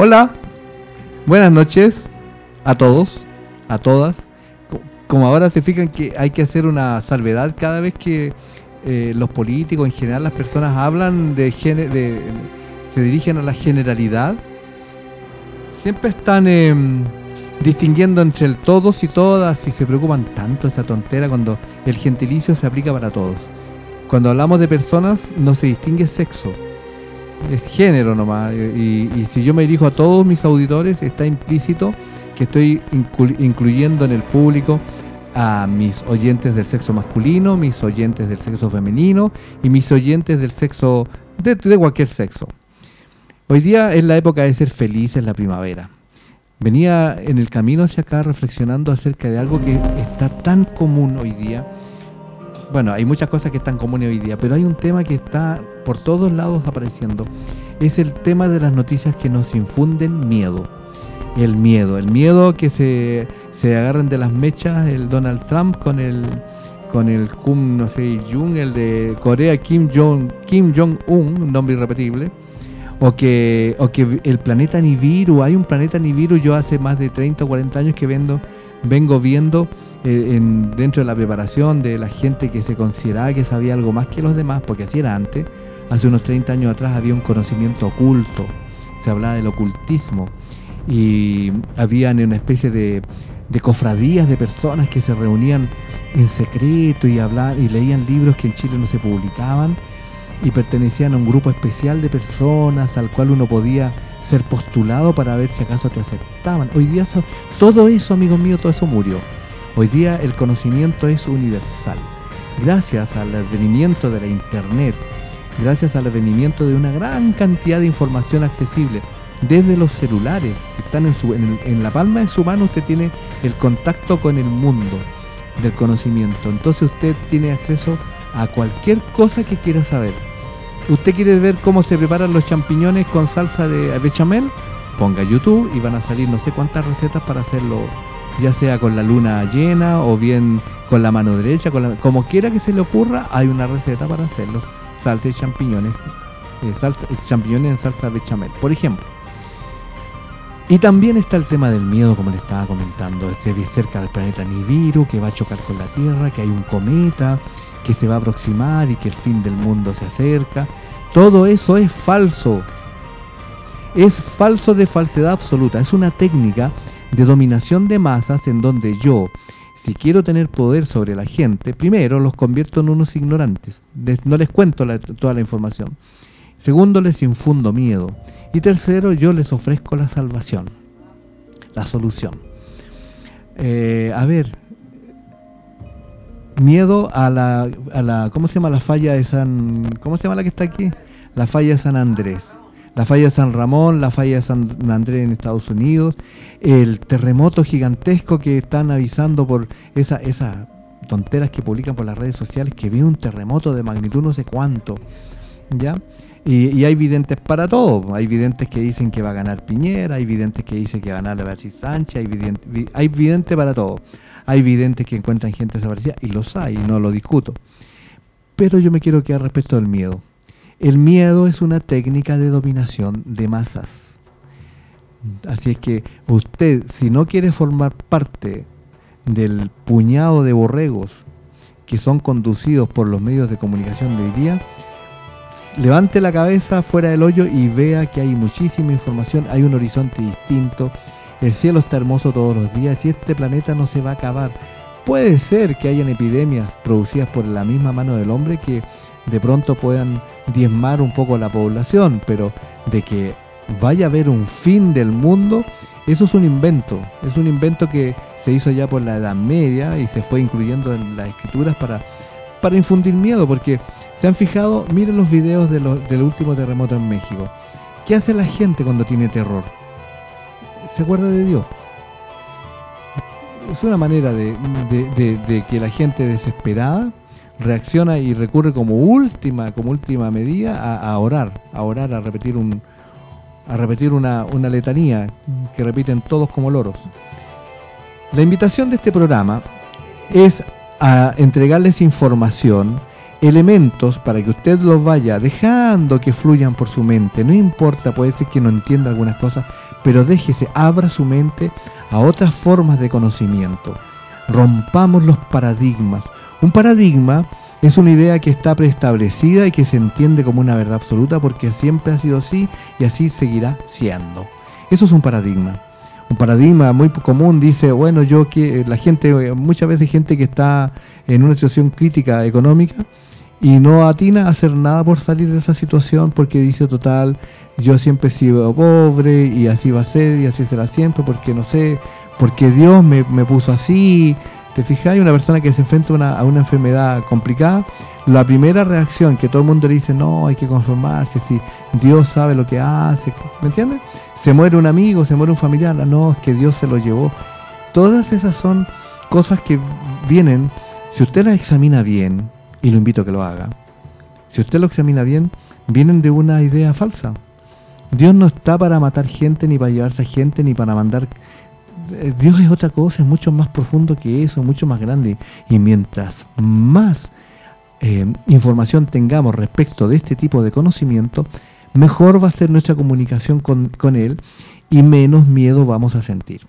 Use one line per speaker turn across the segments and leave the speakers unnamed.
Hola, buenas noches a todos, a todas. Como ahora se fijan que hay que hacer una salvedad cada vez que eh, los políticos, en general las personas hablan de, de se dirigen a la generalidad, siempre están em, distinguiendo entre el todos y todas y se preocupan tanto esa tontera cuando el gentilicio se aplica para todos. Cuando hablamos de personas no se distingue sexo, es género nomás. Y, si yo me dirijo a todos mis auditores, está implícito que estoy incluyendo en el público a mis oyentes del sexo masculino, mis oyentes del sexo femenino y mis oyentes del sexo de, cualquier sexo. Hoy día es la época de ser feliz, en la primavera. Venía en el camino hacia acá reflexionando acerca de algo que está tan común hoy día. Bueno, hay muchas cosas que están comunes hoy día, pero hay un tema que está por todos lados apareciendo. Es el tema de las noticias que nos infunden miedo. El miedo, el miedo que se, se agarren de las mechas el Donald Trump con el con el Kim, no sé, Jung, el de Corea, Kim Jong Kim Jong Un, un nombre irrepetible o que, o que el planeta Nibiru, hay un planeta Nibiru, yo hace más de 30 o 40 años que vendo, vengo viendo eh, en, dentro de la preparación de la gente que se consideraba que sabía algo más que los demás, porque así era antes, hace unos 30 años atrás había un conocimiento oculto, se hablaba del ocultismo, y habían una especie de, cofradías de personas que se reunían en secreto y hablaban y leían libros que en Chile no se publicaban, y pertenecían a un grupo especial de personas al cual uno podía ser postulado para ver si acaso te aceptaban. Hoy día todo eso, amigos míos, todo eso murió. Hoy día el conocimiento es universal. Gracias al advenimiento de la internet, gracias al advenimiento de una gran cantidad de información accesible, desde los celulares que están en, su, la palma de su mano, usted tiene el contacto con el mundo del conocimiento. Entonces usted tiene acceso a cualquier cosa que quiera saber. ¿Usted quiere ver cómo se preparan los champiñones con salsa de bechamel? Ponga YouTube y van a salir no sé cuántas recetas para hacerlo, ya sea con la luna llena o bien con la mano derecha, como quiera que se le ocurra, hay una receta para hacerlos, salsa de champiñones, eh, salsa, champiñones en salsa bechamel, por ejemplo. Y también está el tema del miedo, como le estaba comentando, se ve cerca del planeta Nibiru, que va a chocar con la Tierra, que hay un cometa, que se va a aproximar y que el fin del mundo se acerca. Todo eso es falso. Es falso de falsedad absoluta. Es una técnica de dominación de masas en donde yo, si quiero tener poder sobre la gente, primero los convierto en unos ignorantes. No les cuento toda la información. Segundo, les infundo miedo. Y tercero, yo les ofrezco la salvación, la solución. Eh, a ver, miedo a la, a la, ¿cómo se llama la falla de San, cómo se llama la que está aquí? La falla de San Andrés, la falla de San Ramón, la falla de San Andrés en Estados Unidos, el terremoto gigantesco que están avisando por esa, esas tonteras que publican por las redes sociales, que viene un terremoto de magnitud no sé cuánto, ¿ya? Y, hay videntes para todo, hay videntes que dicen que va a ganar Piñera, hay videntes que dicen que va a ganar Beatriz Sánchez, hay videntes, hay videntes para todo. Hay videntes que encuentran gente desaparecida, y los hay, no lo discuto. Pero yo me quiero quedar respecto del miedo. El miedo es una técnica de dominación de masas. Así es que usted, si no quiere formar parte del puñado de borregos que son conducidos por los medios de comunicación de hoy día, levante la cabeza fuera del hoyo y vea que hay muchísima información, hay un horizonte distinto, el cielo está hermoso todos los días y este planeta no se va a acabar. Puede ser que hayan epidemias producidas por la misma mano del hombre que de pronto puedan diezmar un poco la población, pero de que vaya a haber un fin del mundo, eso es un invento. Es un invento que se hizo ya por la Edad Media y se fue incluyendo en las escrituras para, para infundir miedo, porque se han fijado, miren los videos de del último terremoto en México. ¿Qué hace la gente cuando tiene terror? se acuerda de Dios. Es una manera de, que la gente desesperada reacciona y recurre como última como última medida a, orar, a orar, a repetir un a repetir una, una letanía que repiten todos como loros. La invitación de este programa es a entregarles información, elementos para que usted los vaya dejando que fluyan por su mente. No importa, puede ser que no entienda algunas cosas, pero déjese, abra su mente a otras formas de conocimiento. Rompamos los paradigmas. Un paradigma es una idea que está preestablecida y que se entiende como una verdad absoluta porque siempre ha sido así y así seguirá siendo. Eso es un paradigma. Un paradigma muy común dice, bueno, yo que la gente, muchas veces gente que está en una situación crítica económica y no atina a hacer nada por salir de esa situación porque dice, total, yo siempre he sido pobre y así va a ser y así será siempre porque no sé, porque Dios me, me puso así, ¿Te fijáis? Una persona que se enfrenta a una enfermedad complicada, la primera reacción que todo el mundo le dice, no, hay que conformarse, si Dios sabe lo que hace, ¿me entiendes? Se muere un amigo, se muere un familiar, no, es que Dios se lo llevó. Todas esas son cosas que vienen, si usted las examina bien, y lo invito a que lo haga, si usted lo examina bien, vienen de una idea falsa. Dios no está para matar gente, ni para llevarse a gente, ni para mandar Dios es otra cosa, es mucho más profundo que eso, mucho más grande. Y mientras más eh, información tengamos respecto de este tipo de conocimiento, mejor va a ser nuestra comunicación con, con Él y menos miedo vamos a sentir.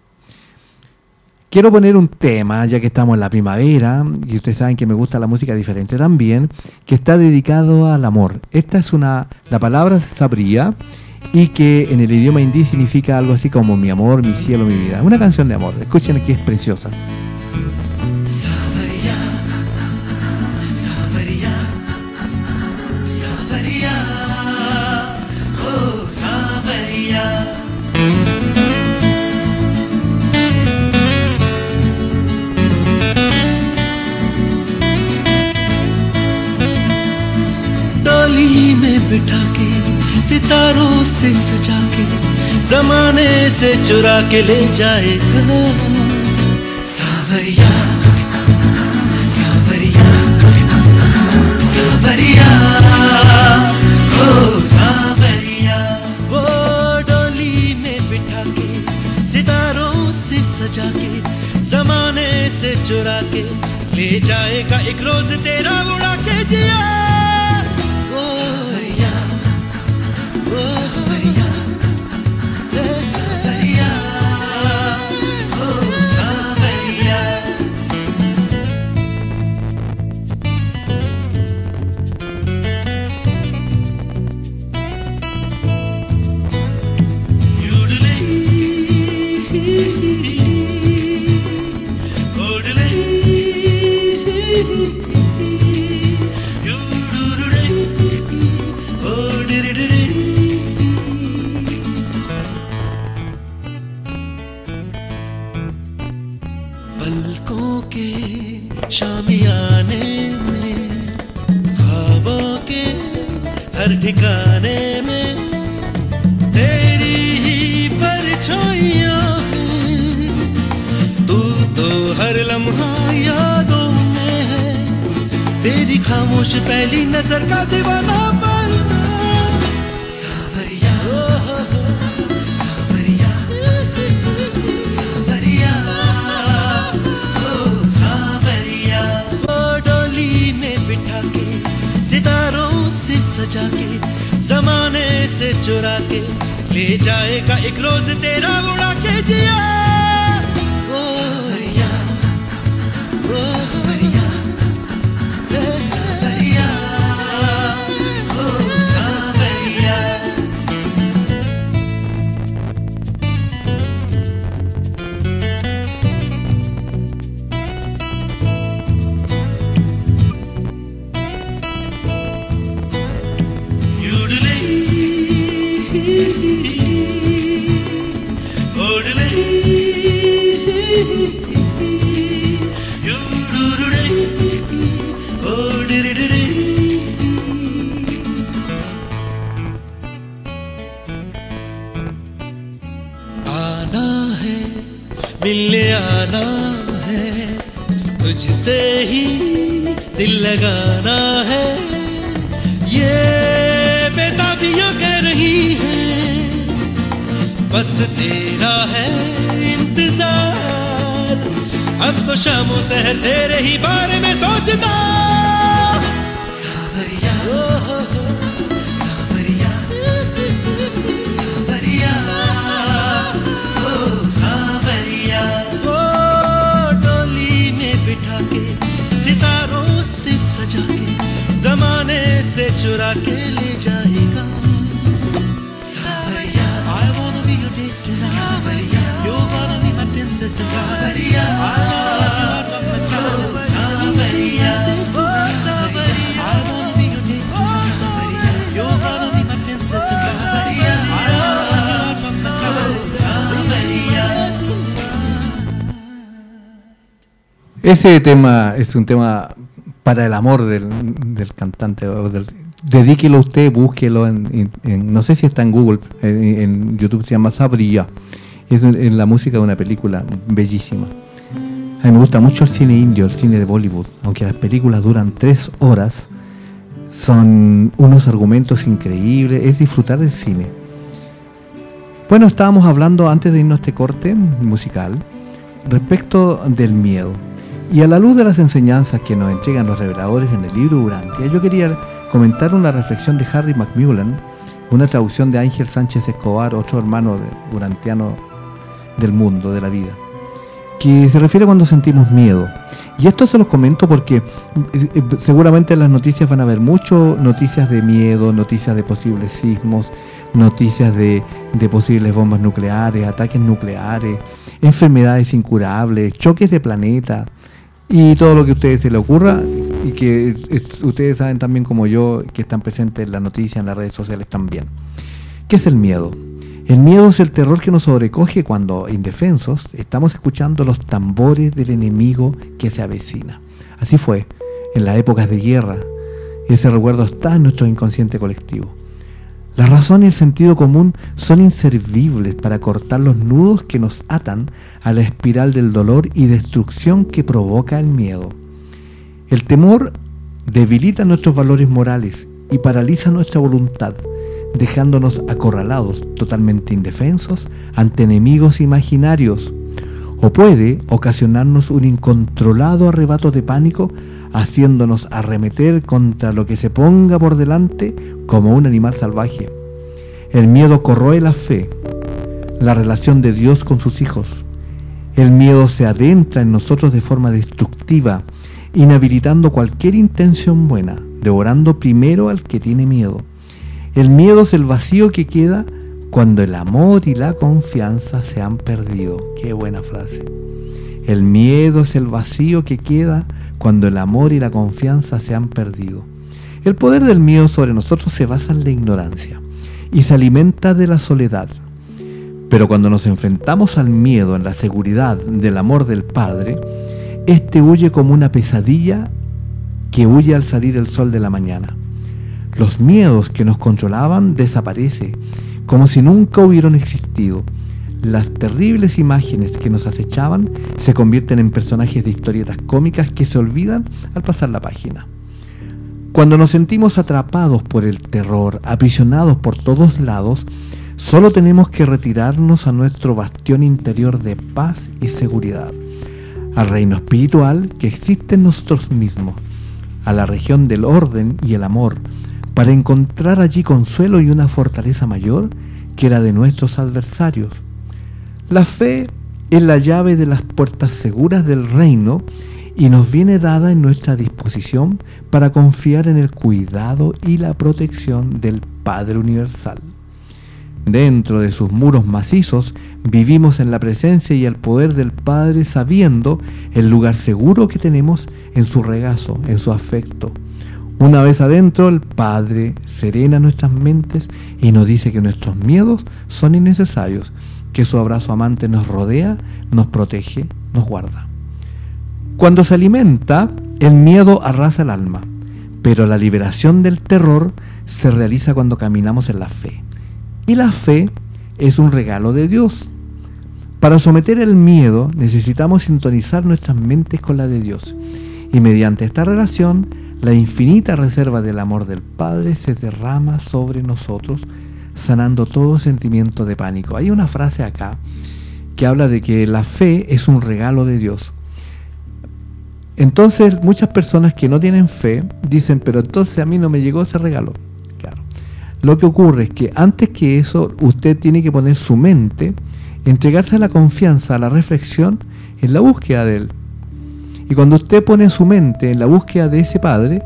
Quiero poner un tema, ya que estamos en la primavera, y ustedes saben que me gusta la música diferente también, que está dedicado al amor. Esta es una, la palabra sabría, y que en el idioma hindi significa algo así como mi amor, mi cielo, mi vida. Una canción de amor, escuchen que es preciosa.
सितारों से सजा के जमाने से चुरा के ले जाएगा सावरिया सावरिया सावरिया सावरिया। वो डोली में बिठा के सितारों से सजा के जमाने से चुरा के ले जाएगा एक रोज तेरा उड़ा के जिया। ठिकाने में तेरी ही परछाइया तू तो हर लम्हा यादों में है। तेरी खामोश पहली नज़र का दीवाना जाएगा एक रोज तेरा उड़ा के जिया
Ese tema es un tema para el amor del, del cantante. o del- dedíquelo usted, búsquelo. En, no sé si está en Google, en, YouTube se llama Sabrilla. Es en la música de una película bellísima. A mí me gusta mucho el cine indio, el cine de Bollywood. Aunque las películas duran tres horas, son unos argumentos increíbles. Es disfrutar del cine. Bueno, estábamos hablando antes de irnos a este corte musical respecto del miedo. Y a la luz de las enseñanzas que nos entregan los reveladores en el libro Urantia, yo quería comentar una reflexión de Harry Macmillan, una traducción de Ángel Sánchez Escobar, otro hermano de- del mundo, de la vida, que se refiere cuando sentimos miedo. Y esto se los comento porque eh, eh, seguramente en las noticias van a haber mucho noticias de miedo, noticias de posibles sismos, noticias de, de posibles bombas nucleares, ataques nucleares, enfermedades incurables, choques de planeta y todo lo que a ustedes se les ocurra y que ustedes saben también como yo que están presentes en la noticia, en las redes sociales también. ¿Qué es el miedo? El miedo es el terror que nos sobrecoge cuando, indefensos, estamos escuchando los tambores del enemigo que se avecina. Así fue en las épocas de guerra. Ese recuerdo está en nuestro inconsciente colectivo. La razón y el sentido común son inservibles para cortar los nudos que nos atan a la espiral del dolor y destrucción que provoca el miedo. El temor debilita nuestros valores morales y paraliza nuestra voluntad, dejándonos acorralados, totalmente indefensos ante enemigos imaginarios. O puede ocasionarnos un incontrolado arrebato de pánico, haciéndonos arremeter contra lo que se ponga por delante como un animal salvaje. El miedo corroe la fe, la relación de Dios con sus hijos. El miedo se adentra en nosotros de forma destructiva, inhabilitando cualquier intención buena, devorando primero al que tiene miedo. El miedo es el vacío que queda cuando el amor y la confianza se han perdido. Qué buena frase. El miedo es el vacío que queda cuando el amor y la confianza se han perdido. El poder del miedo sobre nosotros se basa en la ignorancia y se alimenta de la soledad. Pero cuando nos enfrentamos al miedo en la seguridad del amor del Padre, éste huye como una pesadilla que huye al salir el sol de la mañana. Los miedos que nos controlaban desaparecen, como si nunca hubieran existido. Las terribles imágenes que nos acechaban se convierten en personajes de historietas cómicas que se olvidan al pasar la página. Cuando nos sentimos atrapados por el terror, aprisionados por todos lados, solo tenemos que retirarnos a nuestro bastión interior de paz y seguridad, al reino espiritual que existe en nosotros mismos, a la región del orden y el amor, para encontrar allí consuelo y una fortaleza mayor que la de nuestros adversarios. La fe es la llave de las puertas seguras del reino y nos viene dada en nuestra disposición para confiar en el cuidado y la protección del Padre Universal. Dentro de sus muros macizos vivimos en la presencia y el poder del Padre sabiendo el lugar seguro que tenemos en su regazo, en su afecto. Una vez adentro, el Padre serena nuestras mentes y nos dice que nuestros miedos son innecesarios, que su abrazo amante nos rodea, nos protege, nos guarda. Cuando se alimenta, el miedo arrasa el alma, pero la liberación del terror se realiza cuando caminamos en la fe. Y la fe es un regalo de Dios. Para someter el miedo necesitamos sintonizar nuestras mentes con la de Dios. Y mediante esta relación, la infinita reserva del amor del Padre se derrama sobre nosotros, sanando todo sentimiento de pánico. Hay una frase acá que habla de que la fe es un regalo de Dios. Entonces muchas personas que no tienen fe dicen, pero entonces a mí no me llegó ese regalo. Claro. Lo que ocurre es que antes que eso usted tiene que poner su mente, entregarse a la confianza, a la reflexión, en la búsqueda de Él. Y cuando usted pone su mente en la búsqueda de ese Padre,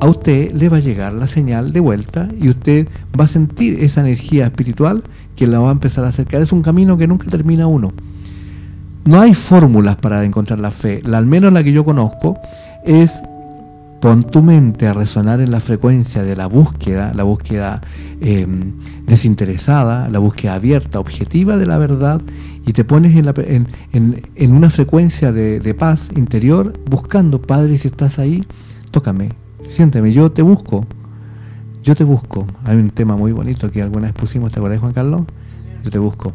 a usted le va a llegar la señal de vuelta y usted va a sentir esa energía espiritual que la va a empezar a acercar. Es un camino que nunca termina uno. No hay fórmulas para encontrar la fe. La, al menos la que yo conozco es pon tu mente a resonar en la frecuencia de la búsqueda, la búsqueda em, desinteresada, la búsqueda abierta, objetiva de la verdad, y te pones en, una frecuencia de, de, paz interior, buscando, Padre, si estás ahí, tócame, siénteme, yo te busco, yo te busco. Hay un tema muy bonito que alguna vez pusimos, ¿te acuerdas Juan Carlos? Yo te busco.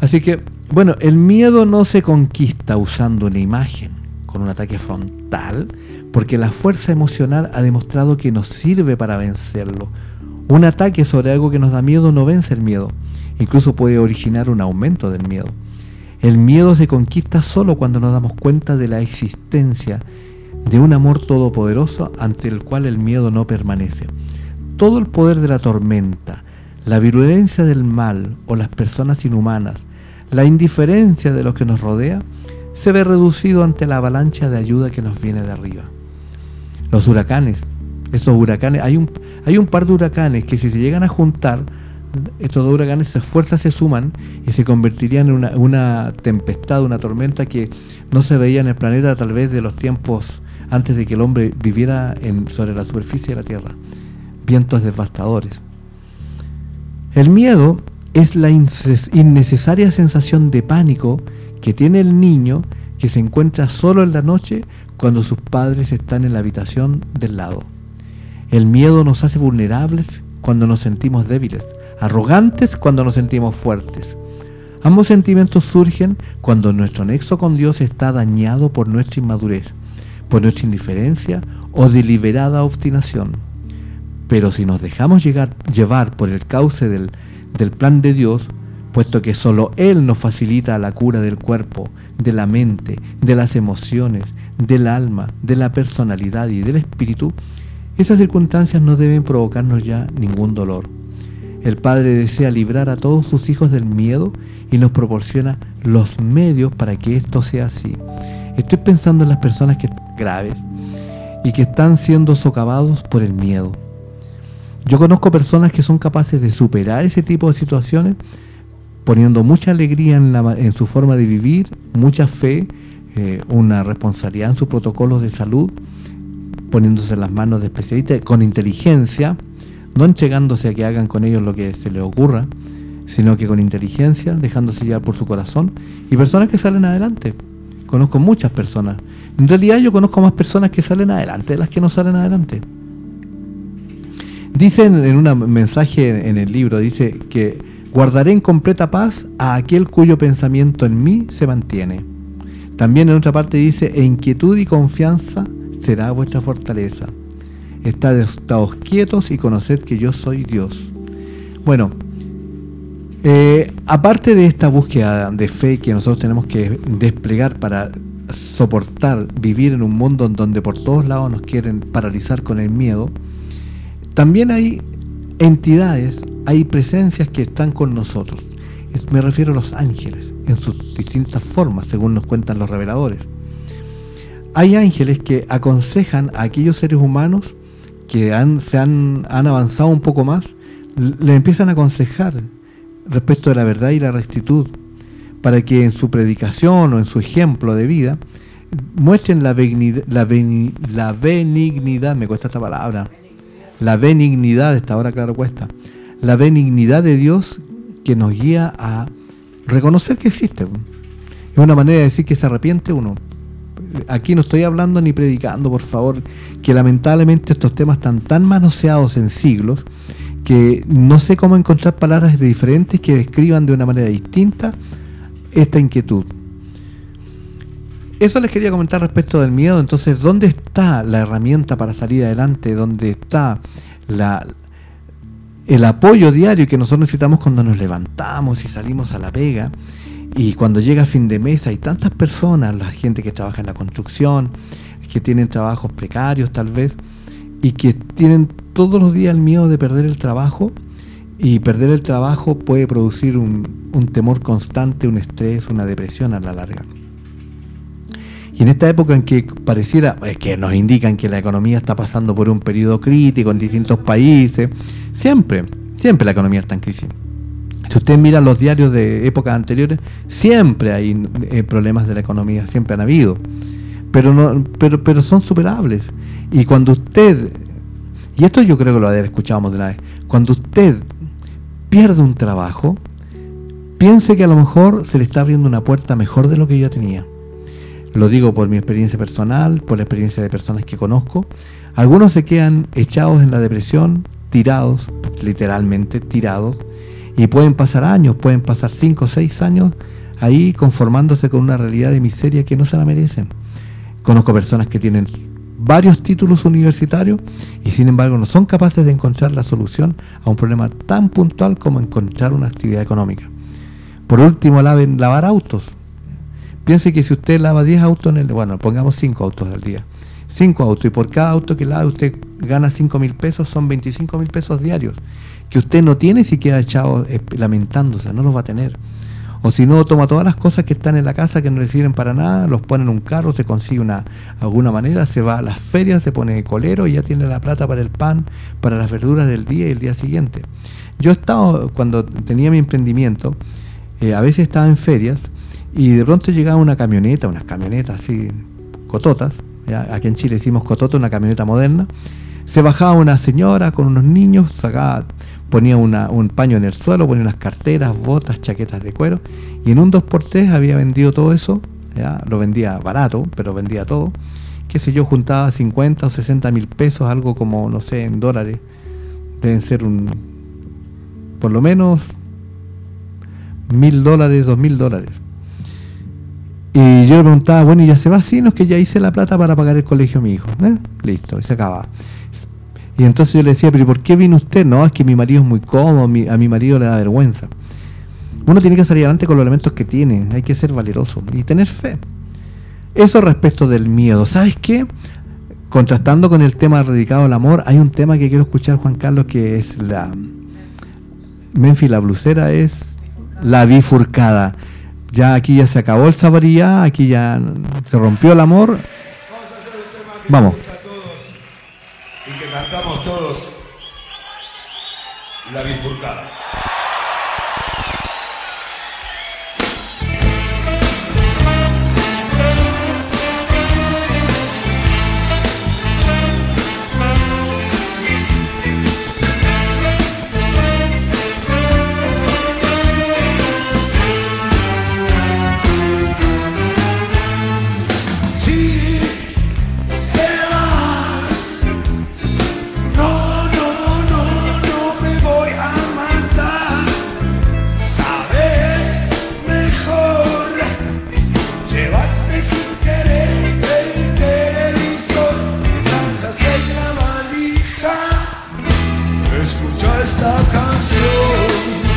Así que, bueno, el miedo no se conquista usando una imagen, con un ataque frontal, porque la fuerza emocional ha demostrado que nos sirve para vencerlo. Un ataque sobre algo que nos da miedo no vence el miedo, incluso puede originar un aumento del miedo. El miedo se conquista solo cuando nos damos cuenta de la existencia de un amor todopoderoso ante el cual el miedo no permanece. Todo el poder de la tormenta, la virulencia del mal o las personas inhumanas, la indiferencia de lo que nos rodea, se ve reducido ante la avalancha de ayuda que nos viene de arriba. Los huracanes, esos huracanes, hay un, hay un par de huracanes que si se llegan a juntar, estos dos huracanes, esas fuerzas se suman y se convertirían en una, una tempestad, una tormenta que no se veía en el planeta tal vez de los tiempos antes de que el hombre viviera sobre la superficie de la tierra. Vientos devastadores. El miedo es la innecesaria sensación de pánico que tiene el niño que se encuentra solo en la noche cuando sus padres están en la habitación del lado. El miedo nos hace vulnerables cuando nos sentimos débiles, arrogantes cuando nos sentimos fuertes. Ambos sentimientos surgen cuando nuestro nexo con Dios está dañado por nuestra inmadurez por nuestra indiferencia o deliberada obstinación. Pero si nos dejamos llevar por el cauce del, del plan de Dios, puesto que solo Él nos facilita la cura del cuerpo, de la mente, de las emociones, del alma, de la personalidad y del espíritu, esas circunstancias no deben provocarnos ya ningún dolor. El Padre desea librar a todos sus hijos del miedo y nos proporciona los medios para que esto sea así. Estoy pensando en las personas que graves y que están siendo socavados por el miedo. Yo conozco personas que son capaces de superar ese tipo de situaciones poniendo mucha alegría en, su forma de vivir, mucha fe, eh, una responsabilidad en sus protocolos de salud, poniéndose en las manos de especialistas, con inteligencia, no entregándose a que hagan con ellos lo que se les ocurra, sino que con inteligencia, dejándose llevar por su corazón, y personas que salen adelante. Conozco muchas personas. En realidad yo conozco más personas que salen adelante de las que no salen adelante. Dice en, un mensaje en el libro, dice que guardaré en completa paz a aquel cuyo pensamiento en mí se mantiene. También en otra parte dice, e inquietud y confianza será vuestra fortaleza. Estad, quietos y conoced que yo soy Dios. Bueno, eh, aparte de esta búsqueda de fe que nosotros tenemos que desplegar para soportar vivir en un mundo en donde por todos lados nos quieren paralizar con el miedo, también hay entidades, hay presencias que están con nosotros. me refiero a los ángeles, en sus distintas formas, según nos cuentan los reveladores. Hay ángeles que aconsejan a aquellos seres humanos que han, se han, han avanzado un poco más, le empiezan a aconsejar respecto de la verdad y la rectitud, para que en su predicación o en su ejemplo de vida muestren la benignidad, la, benignidad, me cuesta esta palabra, la benignidad, esta hora claro cuesta, la benignidad de Dios que nos guía a reconocer que existe. Es una manera de decir que se arrepiente uno. Aquí no estoy hablando ni predicando, por favor, que lamentablemente estos temas están tan manoseados en siglos que no sé cómo encontrar palabras diferentes que describan de una manera distinta esta inquietud. Eso les quería comentar respecto del miedo. Entonces, ¿dónde está la herramienta para salir adelante? ¿Dónde está la, el apoyo diario que nosotros necesitamos cuando nos levantamos y salimos a la pega? Y cuando llega fin de mes hay tantas personas, la gente que trabaja en la construcción, que tienen trabajos precarios tal vez, y que tienen todos los días el miedo de perder el trabajo y perder el trabajo puede producir un, temor constante, un estrés, una depresión a la larga. Y en esta época en que pareciera, es que nos indican que la economía está pasando por un periodo crítico en distintos países, siempre, siempre la economía está en crisis. Si usted mira los diarios de épocas anteriores, siempre hay eh, problemas de la economía, siempre han habido. Pero, pero, pero son superables. Y cuando usted, y esto yo creo que lo escuchado de una vez, cuando usted pierde un trabajo, piense que a lo mejor se le está abriendo una puerta mejor de lo que ya tenía. Lo digo por mi experiencia personal, por la experiencia de personas que conozco. Algunos se quedan echados en la depresión, tirados, literalmente tirados, y pueden pasar años, pueden pasar cinco o seis años ahí conformándose con una realidad de miseria que no se la merecen. Conozco personas que tienen varios títulos universitarios y sin embargo no son capaces de encontrar la solución a un problema tan puntual como encontrar una actividad económica. Por último, lavar autos. Piense que si usted lava 10 autos en el... Bueno, pongamos 5 autos al día. 5 autos y por cada auto que lave usted gana 5 mil pesos, son 25 mil pesos diarios. Que usted no tiene si queda echado eh, lamentándose, no los va a tener. O si no, toma todas las cosas que están en la casa que no le sirven para nada, los pone en un carro, se consigue una alguna manera, se va a las ferias, se pone colero y ya tiene la plata para el pan, para las verduras del día y el día siguiente. Yo he estado, cuando tenía mi emprendimiento, eh, a veces estaba en ferias y de pronto llegaba una camioneta, unas camionetas así, cototas, aquí en Chile decimos cotota, una camioneta moderna, se bajaba una señora con unos niños, sacaba, ponía un paño en el suelo, ponía unas carteras, botas, chaquetas de cuero, y en un 2x3 había vendido todo eso, ¿ya? lo vendía barato, pero vendía todo, qué sé yo, juntaba 50 o 60 mil pesos, algo como, no sé, en dólares, deben ser un, por lo menos, mil dólares, dos mil dólares. Y yo le preguntaba, bueno, ¿y ya se va? Sí, no, es que ya hice la plata para pagar el colegio a mi hijo. ¿eh? Listo, y se acaba. Y entonces yo le decía, pero ¿por qué vino usted? No, es que mi marido es muy cómodo, a mi marido le da vergüenza. Uno tiene que salir adelante con los elementos que tiene, hay que ser valeroso y tener fe. Eso respecto del miedo. ¿Sabes qué? Contrastando con el tema dedicado al amor, hay un tema que quiero escuchar, Juan Carlos, que es la... Memphis, la blusera, es la bifurcada ya aquí ya se acabó el sabaría, aquí ya se rompió el amor. Vamos a hacer un tema que Vamos. Gusta a todos
y que cantamos todos. La bifurcada. escucha esta
canción.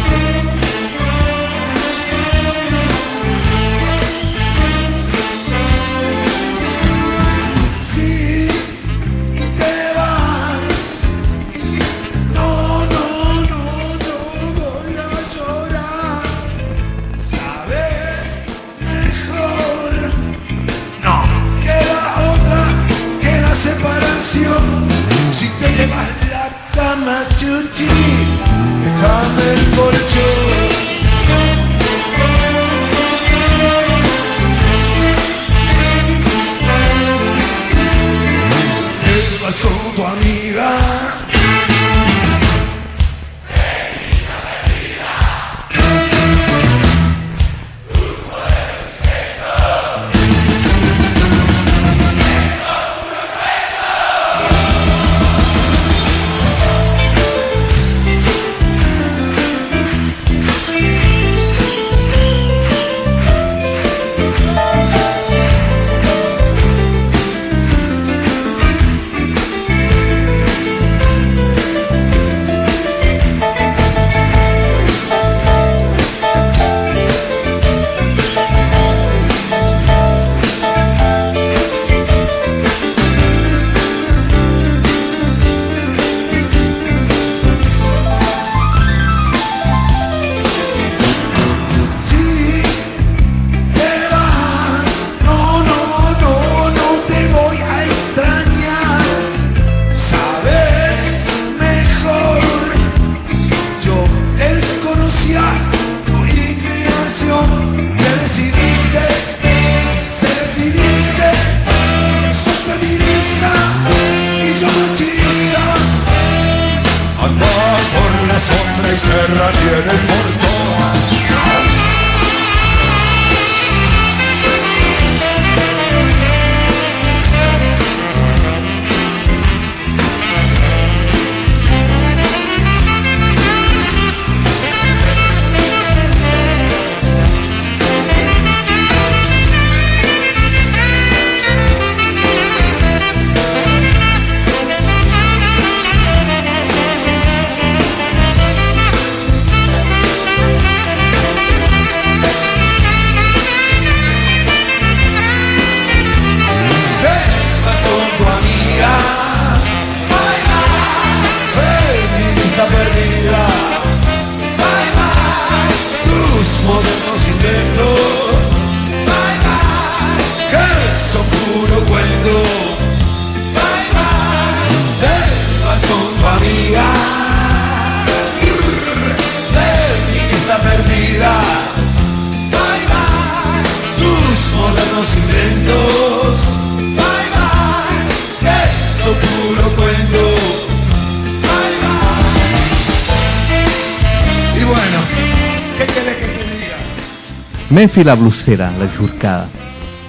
La blusera, la bifurcada.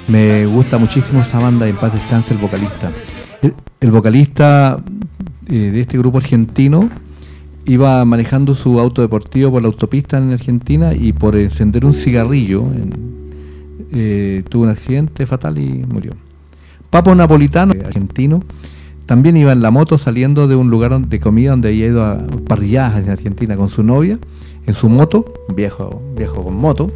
Me gusta muchísimo esa banda, en paz descanse el vocalista. El, vocalista eh, de este grupo argentino iba manejando su auto deportivo por la autopista en Argentina y por encender un cigarrillo eh, tuvo un accidente fatal y murió. Papo Napolitano, argentino, también iba en la moto saliendo de un lugar de comida donde había ido a parrilladas en Argentina con su novia, en su moto, viejo, viejo con moto.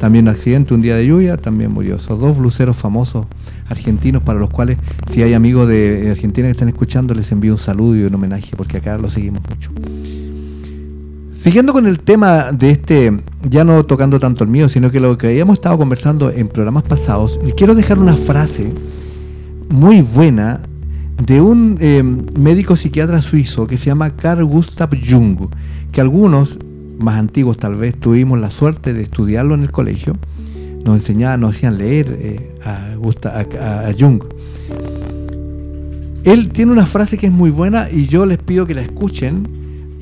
También un accidente un día de lluvia, también murió. Esos dos bluseros famosos argentinos para los cuales, si hay amigos de Argentina que están escuchando, les envío un saludo y un homenaje porque acá lo seguimos mucho. Siguiendo con el tema de este, ya no tocando tanto el mío, sino que lo que habíamos estado conversando en programas pasados, quiero dejar una frase muy buena de un eh, médico psiquiatra suizo que se llama Carl Gustav Jung, que algunos más antiguos tal vez tuvimos la suerte de estudiarlo en el colegio, nos enseñaban, nos hacían leer eh, a, Gusta- a- a- a Jung. Él tiene una frase que es muy buena y yo les pido que la escuchen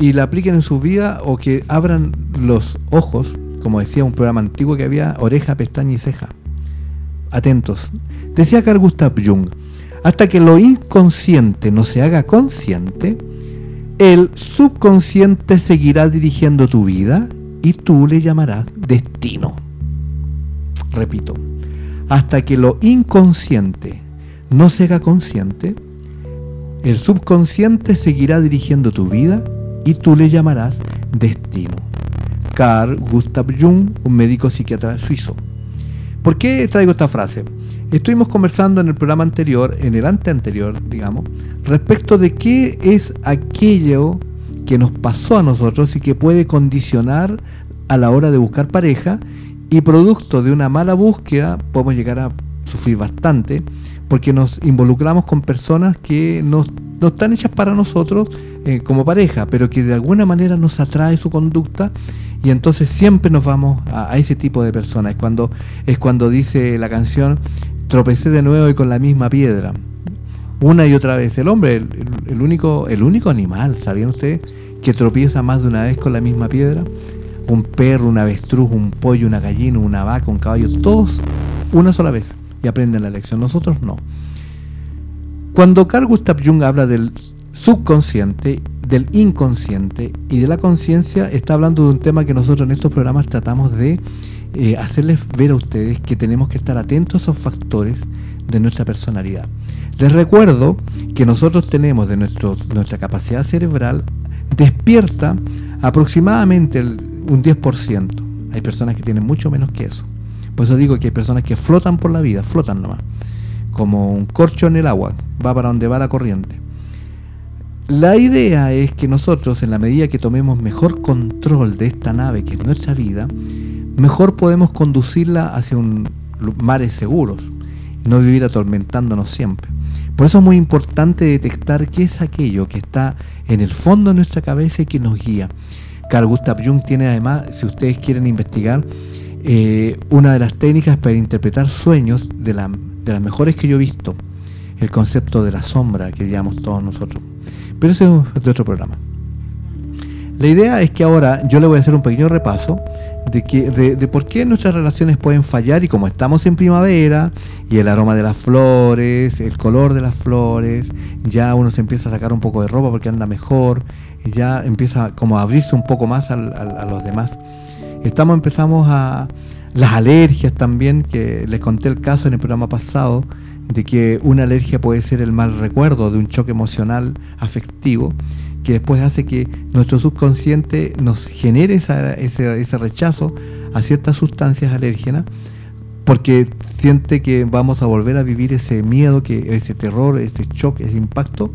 y la apliquen en su vida o que abran los ojos, como decía un programa antiguo que había, oreja, pestaña y ceja. Atentos. Decía Carl Gustav Jung, hasta que lo inconsciente no se haga consciente, el subconsciente seguirá dirigiendo tu vida y tú le llamarás destino. Repito, hasta que lo inconsciente no se haga consciente, el subconsciente seguirá dirigiendo tu vida y tú le llamarás destino. Carl Gustav Jung, un médico psiquiatra suizo. ¿Por qué traigo esta frase? Estuvimos conversando en el programa anterior, en el anteanterior, digamos, respecto de qué es aquello que nos pasó a nosotros y que puede condicionar a la hora de buscar pareja y producto de una mala búsqueda podemos llegar a sufrir bastante porque nos involucramos con personas que no, no están hechas para nosotros eh, como pareja, pero que de alguna manera nos atrae su conducta y entonces siempre nos vamos a, a ese tipo de personas. Es cuando, es cuando dice la canción, tropecé de nuevo y con la misma piedra. Una y otra vez. El hombre, el, único, el único animal, ¿sabían ustedes? Que tropieza más de una vez con la misma piedra. Un perro, un avestruz, un pollo, una gallina, una vaca, un caballo, todos una sola vez y aprenden la lección. Nosotros no. Cuando Carl Gustav Jung habla del subconsciente, del inconsciente y de la conciencia, está hablando de un tema que nosotros en estos programas tratamos de eh, hacerles ver a ustedes que tenemos que estar atentos a esos factores de nuestra personalidad. Les recuerdo que nosotros tenemos de nuestro, nuestra capacidad cerebral despierta aproximadamente el- un 10%. Hay personas que tienen mucho menos que eso. Por eso digo que hay personas que flotan por la vida, flotan nomás, como un corcho en el agua, va para donde va la corriente. La idea es que nosotros, en la medida que tomemos mejor control de esta nave que es nuestra vida, mejor podemos conducirla hacia mares seguros, no vivir atormentándonos siempre. Por eso es muy importante detectar qué es aquello que está en el fondo de nuestra cabeza y que nos guía. Carl Gustav Jung tiene además, si ustedes quieren investigar, eh, una de las técnicas para interpretar sueños de, de las mejores que yo he visto, el concepto de la sombra que llamamos todos nosotros. Pero ese es de otro programa. La idea es que ahora yo le voy a hacer un pequeño repaso de, que, de, por qué nuestras relaciones pueden fallar y como estamos en primavera y el aroma de las flores, el color de las flores, ya uno se empieza a sacar un poco de ropa porque anda mejor, ya empieza como a abrirse un poco más a los demás. Estamos empezamos a las alergias también, que les conté el caso en el programa pasado, de que una alergia puede ser el mal recuerdo de un choque emocional afectivo que después hace que nuestro subconsciente nos genere ese, rechazo a ciertas sustancias alérgenas porque siente que vamos a volver a vivir ese miedo, que ese terror, ese choque, ese impacto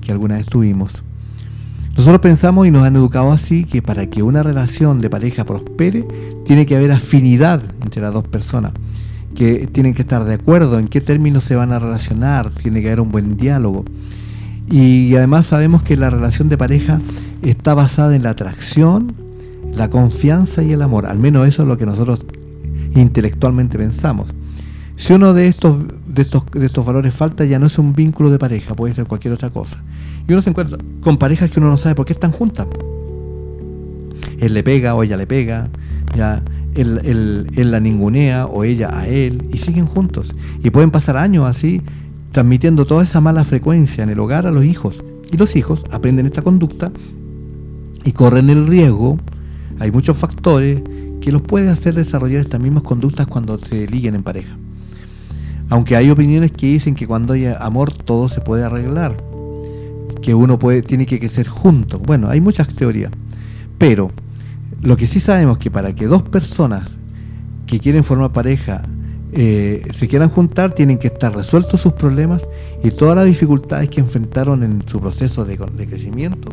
que alguna vez tuvimos. Nosotros pensamos y nos han educado así que para que una relación de pareja prospere tiene que haber afinidad entre las dos personas, que tienen que estar de acuerdo en qué términos se van a relacionar, tiene que haber un buen diálogo. Y además sabemos que la relación de pareja está basada en la atracción, la confianza y el amor. Al menos eso es lo que nosotros intelectualmente pensamos. Si uno de estos, de estos, de estos valores falta, ya no es un vínculo de pareja, puede ser cualquier otra cosa. Y uno se encuentra con parejas que uno no sabe por qué están juntas. Él le pega o ella le pega, ya él, él la ningunea o ella a él, y siguen juntos. Y pueden pasar años así, transmitiendo toda esa mala frecuencia en el hogar a los hijos. Y los hijos aprenden esta conducta y corren el riesgo, hay muchos factores que los pueden hacer desarrollar estas mismas conductas cuando se liguen en pareja. Aunque hay opiniones que dicen que cuando hay amor todo se puede arreglar, que uno puede tiene que ser junto. Bueno, hay muchas teorías, pero lo que sí sabemos que para que dos personas que quieren formar pareja eh, se quieran juntar, tienen que estar resueltos sus problemas y todas las dificultades que enfrentaron en su proceso de, crecimiento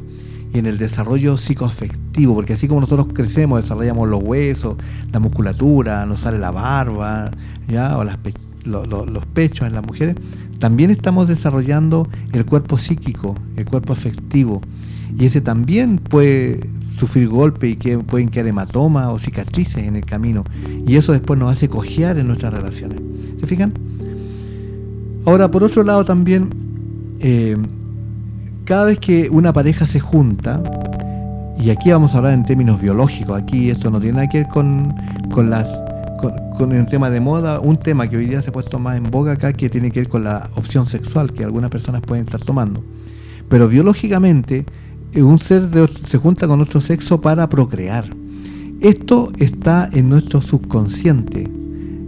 y en el desarrollo psicoafectivo, porque así como nosotros crecemos, desarrollamos los huesos, la musculatura, nos sale la barba, ya o las los pechos en las mujeres, también estamos desarrollando el cuerpo psíquico, el cuerpo afectivo, y ese también puede sufrir golpes y que pueden quedar hematomas o cicatrices en el camino. Y eso después nos hace cojear en nuestras relaciones. ¿Se fijan? Ahora, por otro lado también, eh, cada vez que una pareja se junta, y aquí vamos a hablar en términos biológicos, aquí esto no tiene nada que ver con, con las con, el tema de moda, un tema que hoy día se ha puesto más en boga acá que tiene que ver con la opción sexual que algunas personas pueden estar tomando. Pero biológicamente un ser se junta con otro sexo para procrear. Esto está en nuestro subconsciente,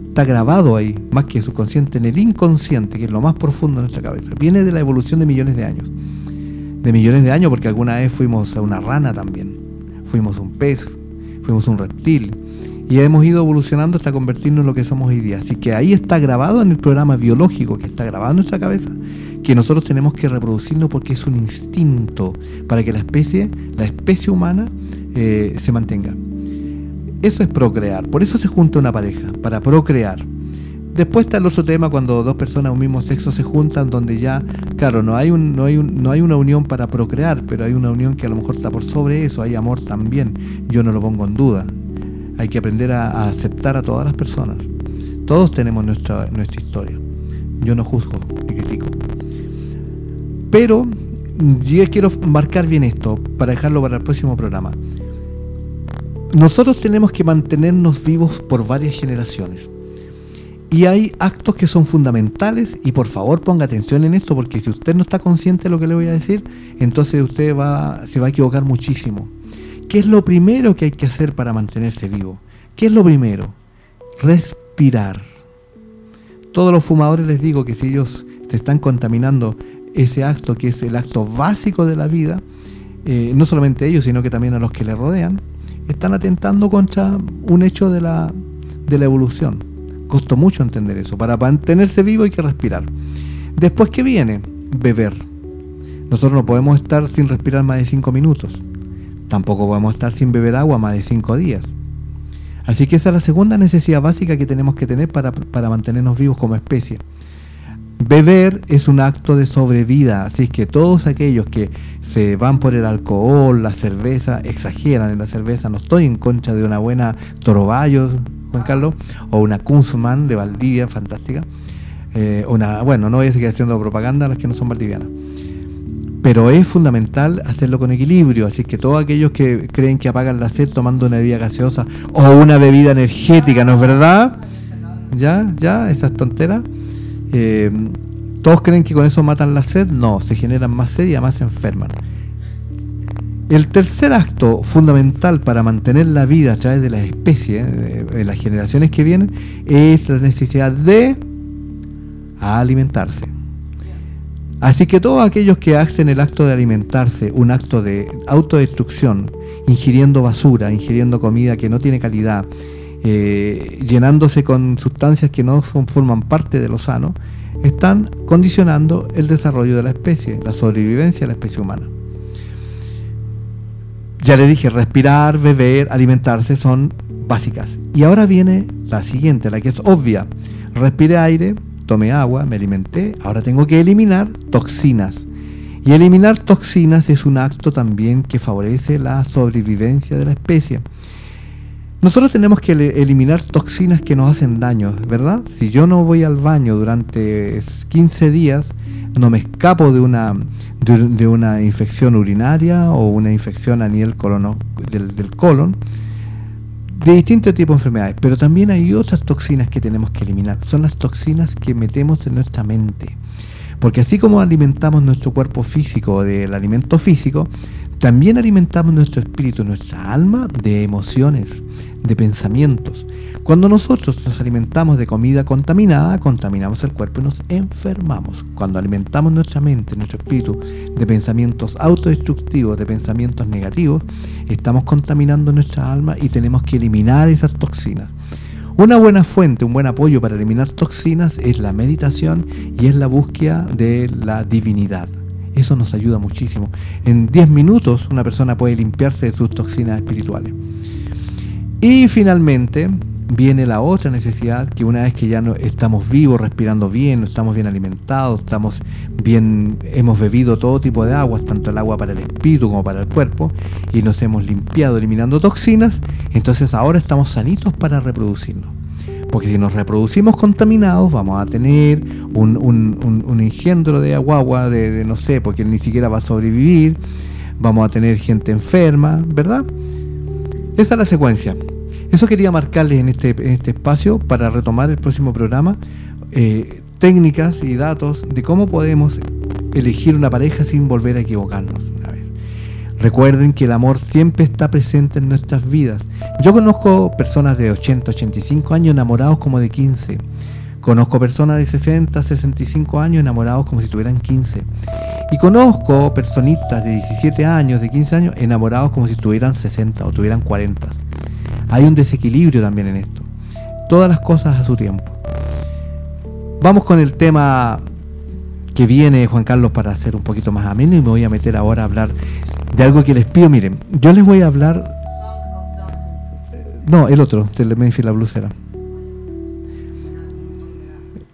está grabado ahí, más que subconsciente, en el inconsciente, que es lo más profundo de nuestra cabeza. Viene de la evolución de millones de años. De millones de años porque alguna vez fuimos a una rana también, fuimos un pez, fuimos un reptil, y hemos ido evolucionando hasta convertirnos en lo que somos hoy día. Así que ahí está grabado en el programa biológico que está grabado en nuestra cabeza que nosotros tenemos que reproducirnos porque es un instinto para que la especie, la especie humana, eh, se mantenga. Eso es procrear, por eso se junta una pareja, para procrear. Después está el otro tema cuando dos personas de un mismo sexo se juntan, donde ya, claro, no hay, un, no, hay un, no hay una unión para procrear, pero hay una unión que a lo mejor está por sobre eso, hay amor también, yo no lo pongo en duda. Hay que aprender a, a aceptar a todas las personas. Todos tenemos nuestra, nuestra historia. Yo no juzgo. Pero yo quiero marcar bien esto para dejarlo para el próximo programa. Nosotros tenemos que mantenernos vivos por varias generaciones. Y hay actos que son fundamentales y por favor ponga atención en esto porque si usted no está consciente de lo que le voy a decir, entonces usted va, se va a equivocar muchísimo. ¿Qué es lo primero que hay que hacer para mantenerse vivo? ¿Qué es lo primero? Respirar. Todos los fumadores les digo que si ellos se están contaminando ese acto que es el acto básico de la vida, eh, no solamente ellos, sino que también a los que le rodean, están atentando contra un hecho de la, de la evolución. Costó mucho entender eso. Para mantenerse vivo hay que respirar. Después, ¿qué viene? Beber. Nosotros no podemos estar sin respirar más de 5 minutos. Tampoco podemos estar sin beber agua más de 5 días. Así que esa es la segunda necesidad básica que tenemos que tener para, para mantenernos vivos como especie. Beber es un acto de sobrevida, así que todos aquellos que se van por el alcohol, la cerveza, exageran en la cerveza, no estoy en contra de una buena Toroballo, Juan Carlos, o una Kunzman de Valdivia, fantástica, eh, una, bueno, no voy a seguir haciendo propaganda a las que no son valdivianas, pero es fundamental hacerlo con equilibrio, así que todos aquellos que creen que apagan la sed tomando una bebida gaseosa o una bebida energética, ¿no es verdad? ¿Ya? ¿Ya? Esas tonteras. Eh, ¿Todos creen que con eso matan la sed? No, se generan más sed y además se enferman. El tercer acto fundamental para mantener la vida a través de las especies, de, de las generaciones que vienen, es la necesidad de alimentarse. Así que todos aquellos que hacen el acto de alimentarse, un acto de autodestrucción, ingiriendo basura, ingiriendo comida que no tiene calidad, eh, llenándose con sustancias que no forman parte de lo sano, están condicionando el desarrollo de la especie, la sobrevivencia de la especie humana. Ya le dije, respirar, beber, alimentarse son básicas. Y ahora viene la siguiente, la que es obvia. Respire aire, tomé agua, me alimenté, ahora tengo que eliminar toxinas. Y eliminar toxinas es un acto también que favorece la sobrevivencia de la especie. Nosotros tenemos que eliminar toxinas que nos hacen daño, ¿verdad? Si yo no voy al baño durante 15 días, no me escapo de una de, una infección urinaria o una infección a nivel del, del colon, de distintos tipos de enfermedades, pero también hay otras toxinas que tenemos que eliminar. Son las toxinas que metemos en nuestra mente. Porque así como alimentamos nuestro cuerpo físico del alimento físico, también alimentamos nuestro espíritu, nuestra alma de emociones, de pensamientos. Cuando nosotros nos alimentamos de comida contaminada, contaminamos el cuerpo y nos enfermamos. Cuando alimentamos nuestra mente, nuestro espíritu de pensamientos autodestructivos, de pensamientos negativos, estamos contaminando nuestra alma y tenemos que eliminar esas toxinas. Una buena fuente, un buen apoyo para eliminar toxinas es la meditación y es la búsqueda de la divinidad. Eso nos ayuda muchísimo. En 10 minutos una persona puede limpiarse de sus toxinas espirituales. Y finalmente viene la otra necesidad que una vez que ya no estamos vivos, respirando bien, estamos bien alimentados, estamos bien, hemos bebido todo tipo de aguas, tanto el agua para el espíritu como para el cuerpo, y nos hemos limpiado eliminando toxinas, entonces ahora estamos sanitos para reproducirnos. Porque si nos reproducimos contaminados, vamos a tener un, un, engendro de agua, de, de no sé, porque ni siquiera va a sobrevivir, vamos a tener gente enferma, ¿verdad? Esa es la secuencia. Eso quería marcarles en este, en este espacio para retomar el próximo programa eh, técnicas y datos de cómo podemos elegir una pareja sin volver a equivocarnos. Recuerden que el amor siempre está presente en nuestras vidas. Yo conozco personas de 80, 85 años enamorados como de 15. Conozco personas de 60, 65 años enamorados como si tuvieran 15. Y conozco personitas de 17 años, de 15 años, enamorados como si tuvieran 60 o tuvieran 40. Hay un desequilibrio también en esto. Todas las cosas a su tiempo. Vamos con el tema que viene Juan Carlos para hacer un poquito más ameno y me voy a meter ahora a hablar de algo que les pido. Miren, yo les voy a hablar... No, el otro, Memphis la blusera.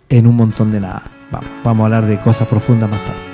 En un montón de nada. Vamos, vamos a hablar de cosas profundas más tarde.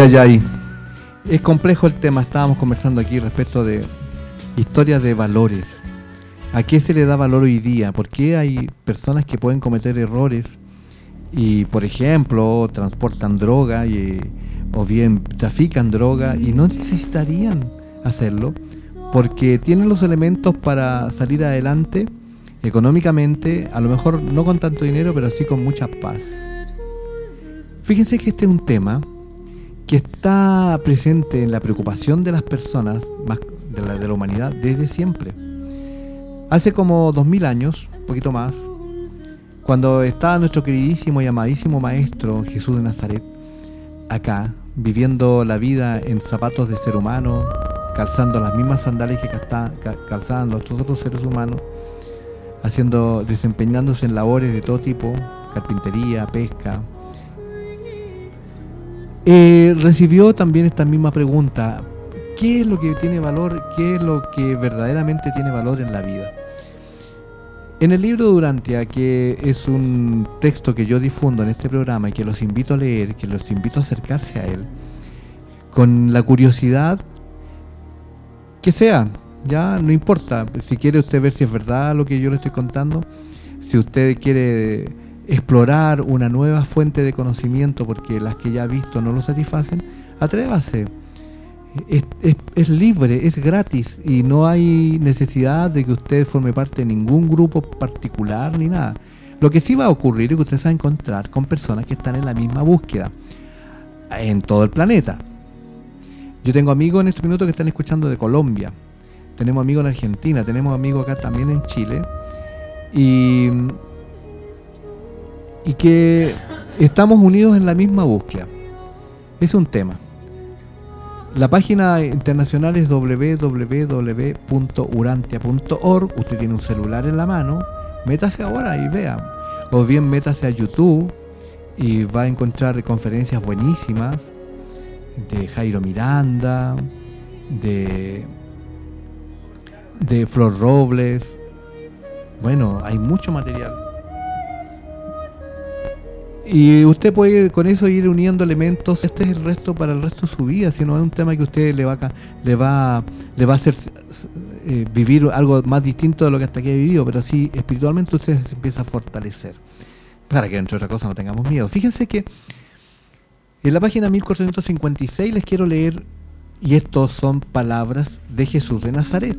Ay, ay. Es complejo el tema. Estábamos conversando aquí respecto de historias de valores. ¿A qué se le da valor hoy día? ¿Por qué hay personas que pueden cometer errores y, por ejemplo, transportan droga y, o bien trafican droga y no necesitarían hacerlo? Porque tienen los elementos para salir adelante económicamente, a lo mejor no con tanto dinero, pero sí con mucha paz. Fíjense que este es un tema que está presente en la preocupación de las personas, de la, humanidad, desde siempre. Hace como dos mil años, un poquito más, cuando estaba nuestro queridísimo y amadísimo maestro Jesús de Nazaret, acá, viviendo la vida en zapatos de ser humano, calzando las mismas sandalias que calza- ca- calzaban los otros seres humanos, haciendo, desempeñándose en labores de todo tipo, carpintería, pesca, eh, recibió también esta misma pregunta, ¿qué es lo que tiene valor? ¿Qué es lo que verdaderamente tiene valor en la vida? En el libro Durantia, que es un texto que yo difundo en este programa y que los invito a leer, que los invito a acercarse a él, con la curiosidad que sea, ya no importa, si quiere usted ver si es verdad lo que yo le estoy contando, si usted quiere explorar una nueva fuente de conocimiento porque las que ya ha visto no lo satisfacen, atrévase. Es, es- libre, es gratis y no hay necesidad de que usted forme parte de ningún grupo particular ni nada. Lo que sí va a ocurrir es que usted se va a encontrar con personas que están en la misma búsqueda en todo el planeta. Yo tengo amigos en este minuto que están escuchando de Colombia, tenemos amigos en Argentina, tenemos amigos acá también en Chile y, y que estamos unidos en la misma búsqueda. Es un tema. La página internacional es www.urantia.org. Usted tiene un celular en la mano, métase ahora y vea. O bien métase a YouTube y va a encontrar conferencias buenísimas de Jairo Miranda, de, de Flor Robles. Bueno, hay mucho material. Y usted puede con eso ir uniendo elementos. Este es el resto para el resto de su vida. Si no es un tema que usted le va a, le va, le va a hacer eh, vivir algo más distinto de lo que hasta aquí ha vivido. Pero sí, espiritualmente usted se empieza a fortalecer. Para que, entre otras cosas, no tengamos miedo. Fíjense que en la página 1456 les quiero leer, y estos son palabras de Jesús de Nazaret.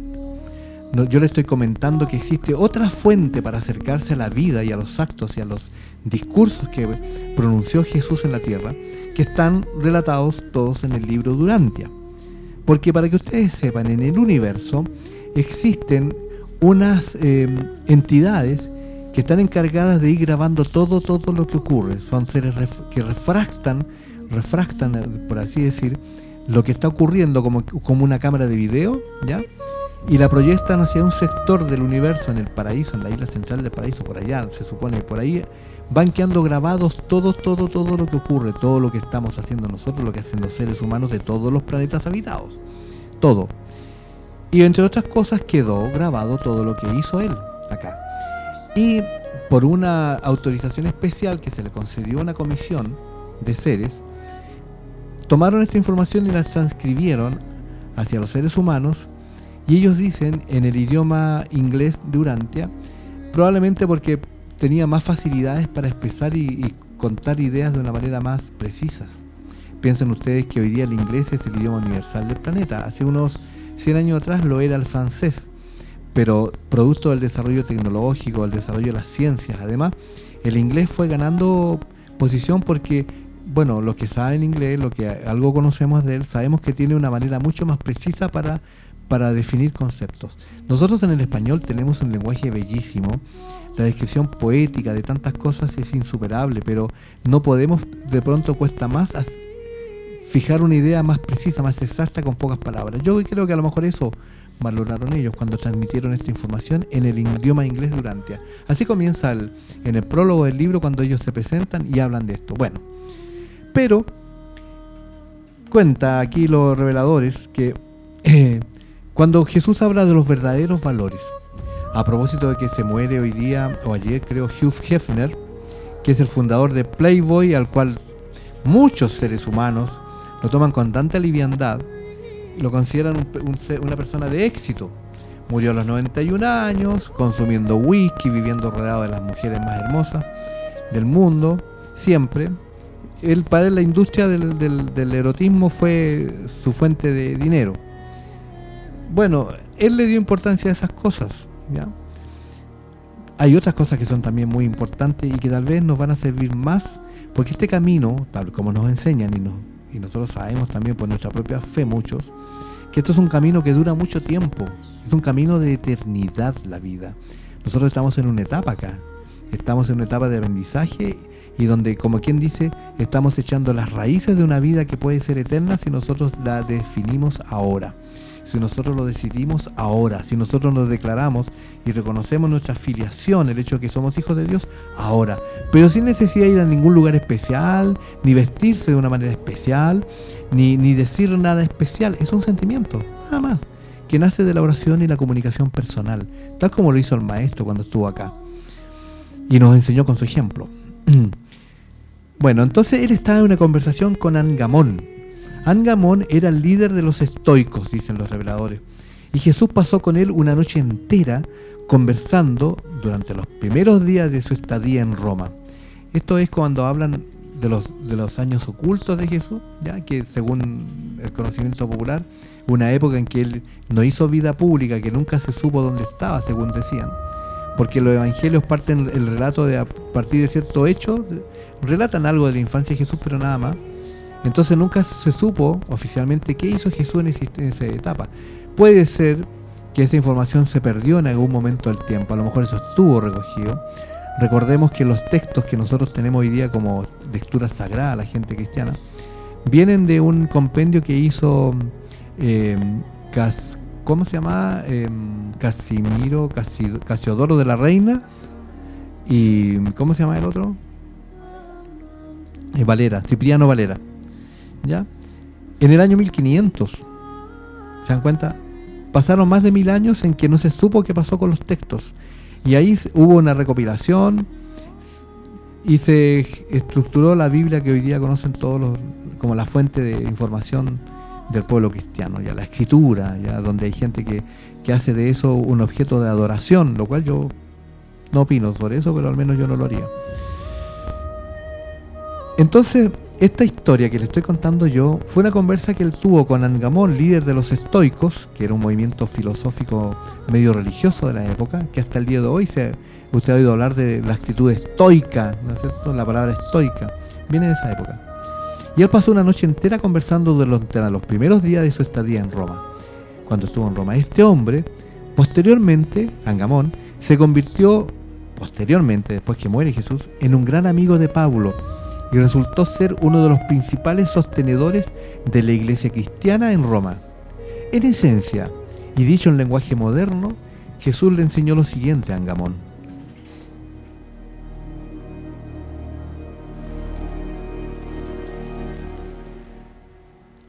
yo le estoy comentando que existe otra fuente para acercarse a la vida y a los actos y a los discursos que pronunció Jesús en la tierra, que están relatados todos en el libro Durantia. Porque para que ustedes sepan, en el universo existen unas eh, entidades que están encargadas de ir grabando todo, todo lo que ocurre. Son seres que refractan refractan, por así decir, lo que está ocurriendo como, como una cámara de video, ¿ya? Y la proyectan hacia un sector del universo, en el paraíso, en la isla central del paraíso, por allá, se supone que por ahí van quedando grabados todo, todo, todo lo que ocurre, todo lo que estamos haciendo nosotros, lo que hacen los seres humanos de todos los planetas habitados. Todo. Y entre otras cosas quedó grabado todo lo que hizo él acá. Y por una autorización especial que se le concedió a una comisión de seres, tomaron esta información y la transcribieron hacia los seres humanos y ellos dicen en el idioma inglés de Urantia, probablemente porque tenía más facilidades para expresar y, contar ideas de una manera más precisas. Piensen ustedes que hoy día el inglés es el idioma universal del planeta. Hace unos 100 años atrás lo era el francés, pero producto del desarrollo tecnológico, del desarrollo de las ciencias, además, el inglés fue ganando posición porque bueno, los que saben inglés, lo que algo conocemos de él, sabemos que tiene una manera mucho más precisa para, para definir conceptos. Nosotros en el español tenemos un lenguaje bellísimo, la descripción poética de tantas cosas es insuperable, pero no podemos, de pronto cuesta más fijar una idea más precisa, más exacta con pocas palabras. Yo creo que a lo mejor eso valoraron ellos cuando transmitieron esta información en el idioma inglés durante. Así comienza en el prólogo del libro cuando ellos se presentan y hablan de esto. Bueno, pero cuenta aquí los reveladores que eh, cuando Jesús habla de los verdaderos valores, a propósito de que se muere hoy día, o ayer creo, Hugh Hefner, que es el fundador de Playboy, al cual muchos seres humanos lo toman con tanta liviandad, lo consideran una persona de éxito. Murió a los 91 años, consumiendo whisky, viviendo rodeado de las mujeres más hermosas del mundo, siempre, él para él la industria del, erotismo fue su fuente de dinero. Bueno, él le dio importancia a esas cosas, Hay otras cosas que son también muy importantes y que tal vez nos van a servir más, porque este camino, tal como nos enseñan y, y nosotros sabemos también por nuestra propia fe muchos, que esto es un camino que dura mucho tiempo, es un camino de eternidad la vida. Nosotros estamos en una etapa acá, estamos en una etapa de aprendizaje y donde, como quien dice, estamos echando las raíces de una vida que puede ser eterna si nosotros la definimos ahora. Si nosotros lo decidimos ahora, si nosotros nos declaramos y reconocemos nuestra filiación, el hecho de que somos hijos de Dios, ahora. Pero sin necesidad de ir a ningún lugar especial, ni vestirse de una manera especial, ni, ni decir nada especial. Es un sentimiento, nada más, que nace de la oración y la comunicación personal, tal como lo hizo el maestro cuando estuvo acá. Y nos enseñó con su ejemplo. Bueno, entonces él estaba en una conversación con Angamón. Angamón era el líder de los estoicos, dicen los reveladores. Y Jesús pasó con él una noche entera conversando durante los primeros días de su estadía en Roma. Esto es cuando hablan de los, de los años ocultos de Jesús, ya que según el conocimiento popular, una época en que él no hizo vida pública, que nunca se supo dónde estaba, según decían. Porque los evangelios parten el relato de a partir de cierto hecho, relatan algo de la infancia de Jesús, pero nada más. Entonces nunca se supo oficialmente qué hizo Jesús en, esa etapa. Puede ser que esa información se perdió en algún momento del tiempo, a lo mejor eso estuvo recogido. Recordemos que los textos que nosotros tenemos hoy día como lectura sagrada, la gente cristiana, vienen de un compendio que hizo eh, Cas- ¿cómo se llama? Em, Casimiro Casi- Casiodoro de la Reina y ¿cómo se llama el otro? Eh, Valera, Cipriano Valera. ¿Ya? En el año 1500. ¿Se dan cuenta? Pasaron más de mil años en que no se supo qué pasó con los textos. Y ahí hubo una recopilación y se estructuró la Biblia que hoy día conocen todos los, como la fuente de información del pueblo cristiano, ya la escritura, ya donde hay gente que, que hace de eso un objeto de adoración, lo cual yo no opino sobre eso, pero al menos yo no lo haría. Entonces, esta historia que le estoy contando yo fue una conversa que él tuvo con Angamón, líder de los estoicos, que era un movimiento filosófico medio religioso de la época, que hasta el día de hoy se, usted ha oído hablar de la actitud estoica, ¿no es cierto? La palabra estoica viene de esa época. Y él pasó una noche entera conversando durante los primeros días de su estadía en Roma, cuando estuvo en Roma. Este hombre, posteriormente, Angamón, se convirtió, posteriormente, después que muere Jesús, en un gran amigo de Pablo y resultó ser uno de los principales sostenedores de la iglesia cristiana en Roma. En esencia, y dicho en lenguaje moderno, Jesús le enseñó lo siguiente a Angamón.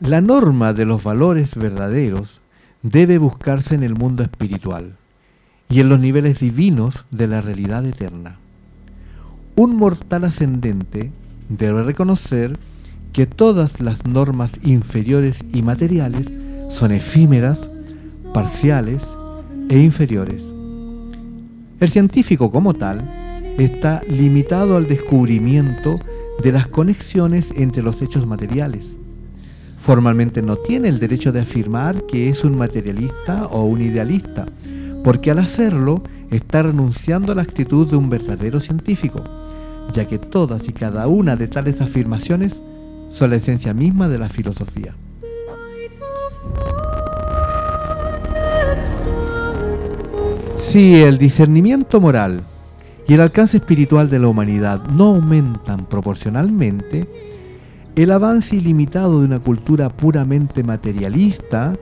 La norma de los valores verdaderos debe buscarse en el mundo espiritual y en los niveles divinos de la realidad eterna. Un mortal ascendente debe reconocer que todas las normas inferiores y materiales son efímeras, parciales e inferiores. El científico como tal está limitado al descubrimiento de las conexiones entre los hechos materiales. Formalmente no tiene el derecho de afirmar que es un materialista o un idealista, porque al hacerlo está renunciando a la actitud de un verdadero científico, ya que todas y cada una de tales afirmaciones son la esencia misma de la filosofía. Si el discernimiento moral y el alcance espiritual de la humanidad no aumentan proporcionalmente, el avance ilimitado de una cultura puramente materialista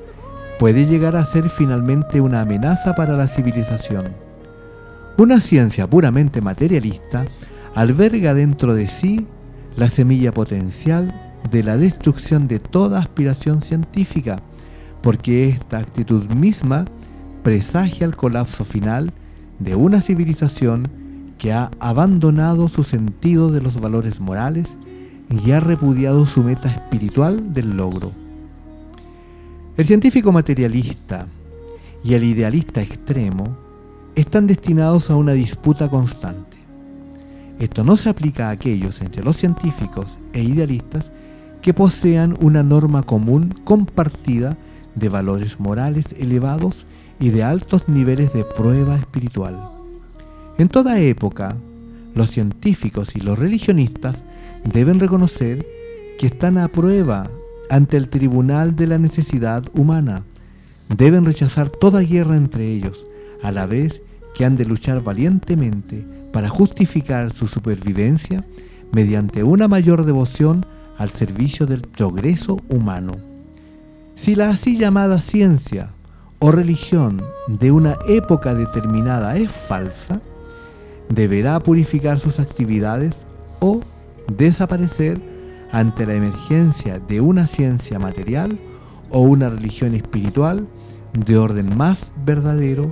puede llegar a ser finalmente una amenaza para la civilización. Una ciencia puramente materialista alberga dentro de sí la semilla potencial de la destrucción de toda aspiración científica, porque esta actitud misma presagia el colapso final de una civilización que ha abandonado su sentido de los valores morales y ha repudiado su meta espiritual del logro. El científico materialista y el idealista extremo están destinados a una disputa constante. Esto no se aplica a aquellos entre los científicos e idealistas que posean una norma común compartida de valores morales elevados y de altos niveles de prueba espiritual. En toda época, los científicos y los religionistas deben reconocer que están a prueba ante el tribunal de la necesidad humana. Deben rechazar toda guerra entre ellos, a la vez que han de luchar valientemente para justificar su supervivencia mediante una mayor devoción al servicio del progreso humano. Si la así llamada ciencia o religión de una época determinada es falsa, deberá purificar sus actividades o desaparecer ante la emergencia de una ciencia material o una religión espiritual de orden más verdadero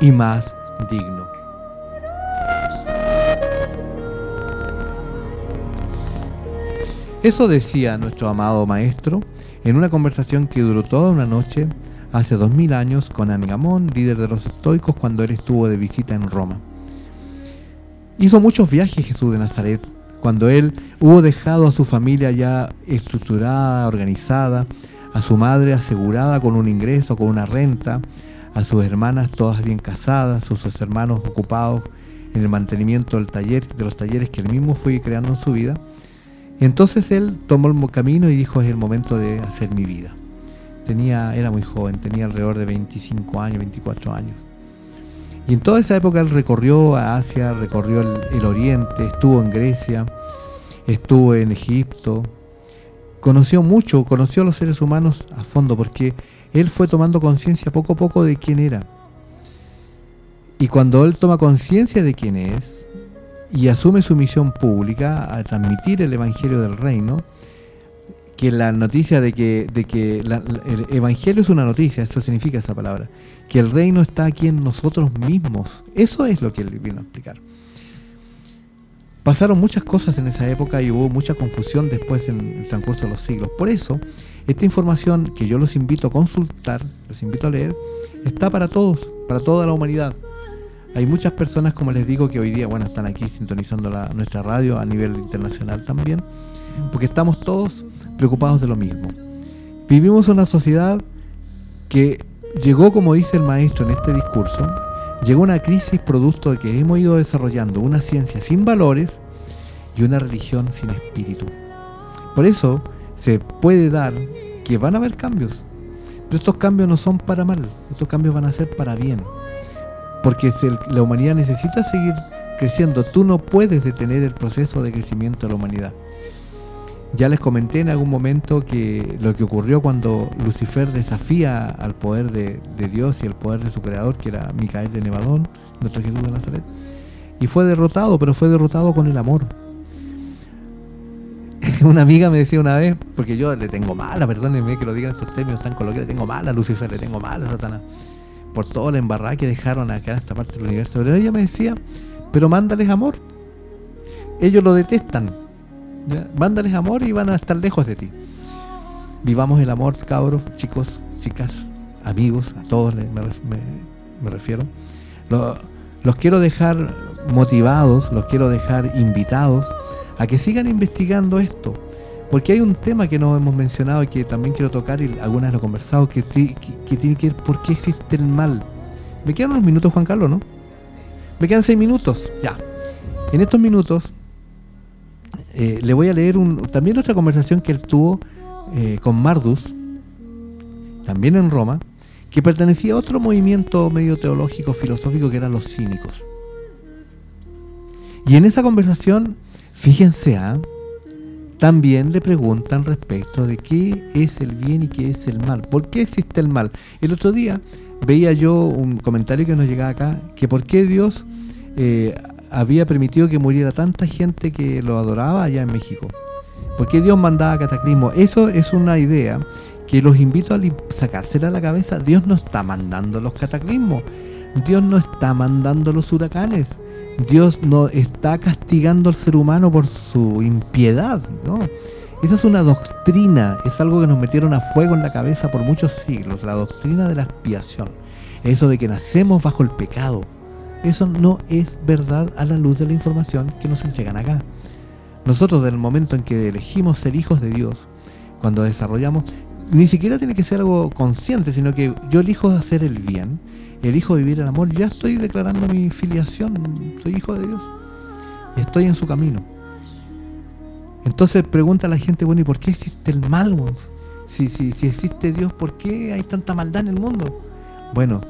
y más digno. Eso decía nuestro amado maestro en una conversación que duró toda una noche hace dos mil años con Angamón, líder de los estoicos, cuando él estuvo de visita en Roma. Hizo muchos viajes Jesús de Nazaret, cuando él hubo dejado a su familia ya estructurada, organizada, a su madre asegurada con un ingreso, con una renta, a sus hermanas todas bien casadas, sus, sus hermanos ocupados en el mantenimiento del taller, de los talleres que él mismo fue creando en su vida. Entonces él tomó el camino y dijo, es el momento de hacer mi vida. Tenía, era muy joven, tenía alrededor de 25 años, 24 años. Y en toda esa época él recorrió Asia, recorrió el, el Oriente, estuvo en Grecia, estuvo en Egipto, conoció mucho, conoció a los seres humanos a fondo, porque él fue tomando conciencia poco a poco de quién era. Y cuando él toma conciencia de quién es y asume su misión pública a transmitir el Evangelio del Reino, que la noticia de que, de que el Evangelio es una noticia, eso significa esa palabra, que el reino está aquí en nosotros mismos. Eso es lo que él vino a explicar. Pasaron muchas cosas en esa época y hubo mucha confusión después en el transcurso de los siglos. Por eso, esta información que yo los invito a consultar, los invito a leer, está para todos, para toda la humanidad. Hay muchas personas, como les digo, que hoy día bueno están aquí sintonizando nuestra radio a nivel internacional también, porque estamos todos preocupados de lo mismo. Vivimos una sociedad que llegó, como dice el maestro en este discurso, llegó una crisis producto de que hemos ido desarrollando una ciencia sin valores y una religión sin espíritu. Por eso se puede dar que van a haber cambios, pero estos cambios no son para mal, estos cambios van a ser para bien, porque la humanidad necesita seguir creciendo, tú no puedes detener el proceso de crecimiento de la humanidad. Ya les comenté en algún momento que lo que ocurrió cuando Lucifer desafía al poder de, Dios y el poder de su creador, que era Micael de Nevadón, nuestro Jesús de Nazaret, y fue derrotado, pero fue derrotado con el amor. Una amiga me decía una vez, porque yo le tengo mala, perdónenme que lo digan estos términos tan coloquiales, le tengo mala a Lucifer, le tengo mala a Satanás, por toda la embarrada que dejaron acá en esta parte del universo. Pero ella me decía, pero mándales amor. Ellos lo detestan, Mándales amor y van a estar lejos de ti. Vivamos el amor, cabros, chicos, chicas, amigos, a todos me, refiero. los quiero dejar motivados, los quiero dejar invitados a que sigan investigando esto. Porque hay un tema que no hemos mencionado y que también quiero tocar y algunas lo he conversado, que, que tiene que ver por qué existe el mal. Me quedan unos minutos, Juan Carlos, ¿no? Me quedan seis minutos, ya. En estos minutos eh, le voy a leer un, también otra conversación que él tuvo eh, con Mardus, también en Roma, que pertenecía a otro movimiento medio teológico, filosófico, que eran los cínicos. Y en esa conversación, fíjense, ¿ah? También le preguntan respecto de qué es el bien y qué es el mal. ¿Por qué existe el mal? El otro día veía yo un comentario que nos llegaba acá, que por qué Dios eh, había permitido que muriera tanta gente que lo adoraba allá en México. ¿Por qué Dios mandaba cataclismo? Eso es una idea que los invito a sacársela a la cabeza. Dios no está mandando los cataclismos. Dios no está mandando los huracanes. Dios no está castigando al ser humano por su impiedad. ¿no? Esa es una doctrina, es algo que nos metieron a fuego en la cabeza por muchos siglos, la doctrina de la expiación. Eso de que nacemos bajo el pecado. Eso no es verdad a la luz de la información que nos entregan acá. Nosotros, del momento en que elegimos ser hijos de Dios, cuando desarrollamos, ni siquiera tiene que ser algo consciente, sino que yo elijo hacer el bien, elijo vivir el amor, ya estoy declarando mi filiación, soy hijo de Dios, estoy en su camino. Entonces pregunta la gente, bueno, ¿y por qué existe el mal? Si, si, si existe Dios, ¿por qué hay tanta maldad en el mundo? Bueno,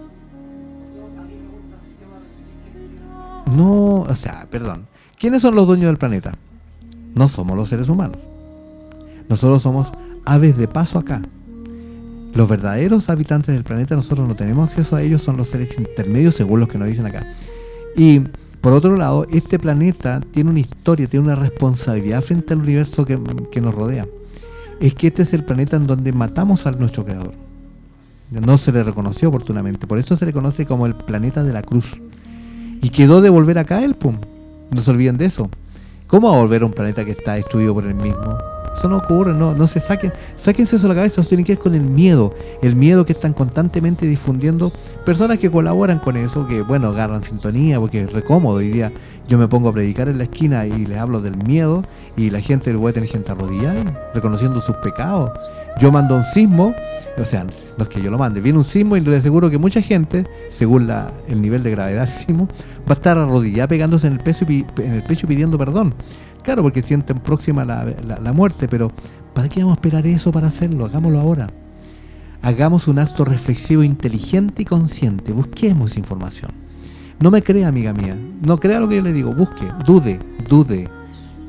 No, o sea, perdón. ¿Quiénes son los dueños del planeta? No somos los seres humanos. Nosotros somos aves de paso acá. Los verdaderos habitantes del planeta, nosotros no tenemos acceso a ellos, son los seres intermedios según los que nos dicen acá. Y por otro lado, este planeta tiene una historia, tiene una responsabilidad frente al universo que, que nos rodea. Es que este es el planeta en donde matamos a nuestro creador. No se le reconoció oportunamente, por eso se le conoce como el planeta de la cruz. Y quedó de volver acá él, pum. No se olviden de eso. ¿Cómo va a volver a un planeta que está destruido por el mismo? Eso no ocurre, no, no se saquen, sáquense eso a la cabeza, eso tiene que ver con el miedo, el miedo que están constantemente difundiendo personas que colaboran con eso, que bueno, agarran sintonía, porque es recómodo hoy día yo me pongo a predicar en la esquina y les hablo del miedo y la gente, voy a tener gente arrodillada, reconociendo sus pecados. Yo mando un sismo, o sea, no es que yo lo mande, viene un sismo y le aseguro que mucha gente, según la, el nivel de gravedad del sismo, va a estar arrodillada pegándose en el, pecho en el pecho pidiendo perdón. Claro, porque sienten próxima la, la, muerte, pero ¿para qué vamos a esperar eso para hacerlo? Hagámoslo ahora. Hagamos un acto reflexivo inteligente y consciente. Busquemos información. No me crea, amiga mía. No crea lo que yo le digo. Busque, dude, dude.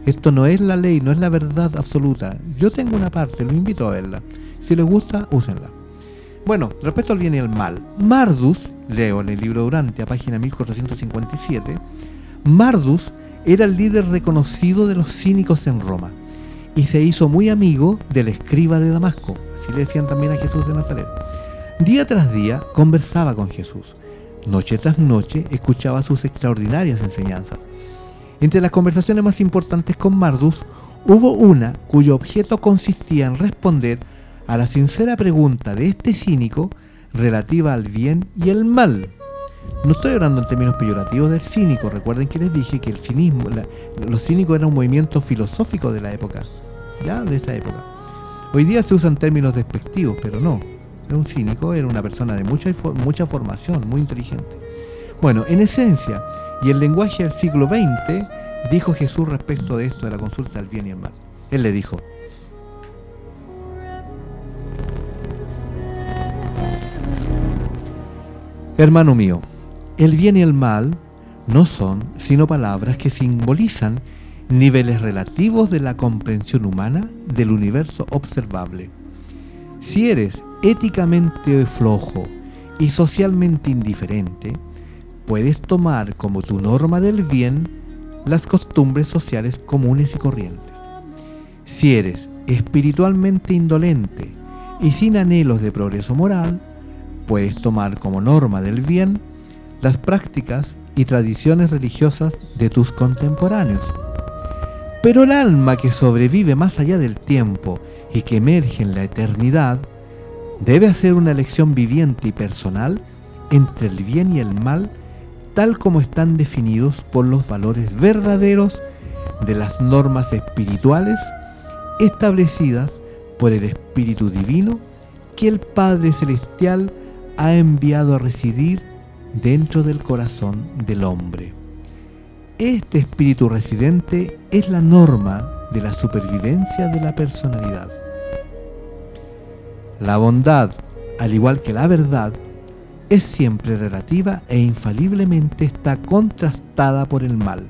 Esto no es la ley, no es la verdad absoluta. Yo tengo una parte, los invito a verla. Si les gusta, úsenla. Bueno, respecto al bien y el mal, Mardus, leo en el libro Durante, a página 1457, Mardus era el líder reconocido de los cínicos en Roma y se hizo muy amigo del escriba de Damasco, así le decían también a Jesús de Nazaret. Día tras día conversaba con Jesús, noche tras noche escuchaba sus extraordinarias enseñanzas. Entre las conversaciones más importantes con Mardus, hubo una cuyo objeto consistía en responder a la sincera pregunta de este cínico relativa al bien y el mal. No estoy hablando en términos peyorativos del cínico, recuerden que les dije que el cinismo, los cínicos eran un movimiento filosófico de la época, ya de esa época. Hoy día se usan términos despectivos, pero no. Un cínico era una persona de mucha, mucha formación, muy inteligente. Bueno, en esencia, y el lenguaje del siglo XX, dijo Jesús respecto de esto de la consulta del bien y el mal. Él le dijo, Hermano mío, el bien y el mal no son sino palabras que simbolizan niveles relativos de la comprensión humana del universo observable. Si eres éticamente flojo y socialmente indiferente, puedes tomar como tu norma del bien las costumbres sociales comunes y corrientes. Si eres espiritualmente indolente y sin anhelos de progreso moral, puedes tomar como norma del bien las prácticas y tradiciones religiosas de tus contemporáneos. Pero el alma que sobrevive más allá del tiempo y que emerge en la eternidad, debe hacer una elección viviente y personal entre el bien y el mal, tal como están definidos por los valores verdaderos de las normas espirituales establecidas por el Espíritu Divino que el Padre Celestial ha enviado a residir dentro del corazón del hombre. Este espíritu residente es la norma de la supervivencia de la personalidad. La bondad, al igual que la verdad, es siempre relativa e infaliblemente está contrastada por el mal.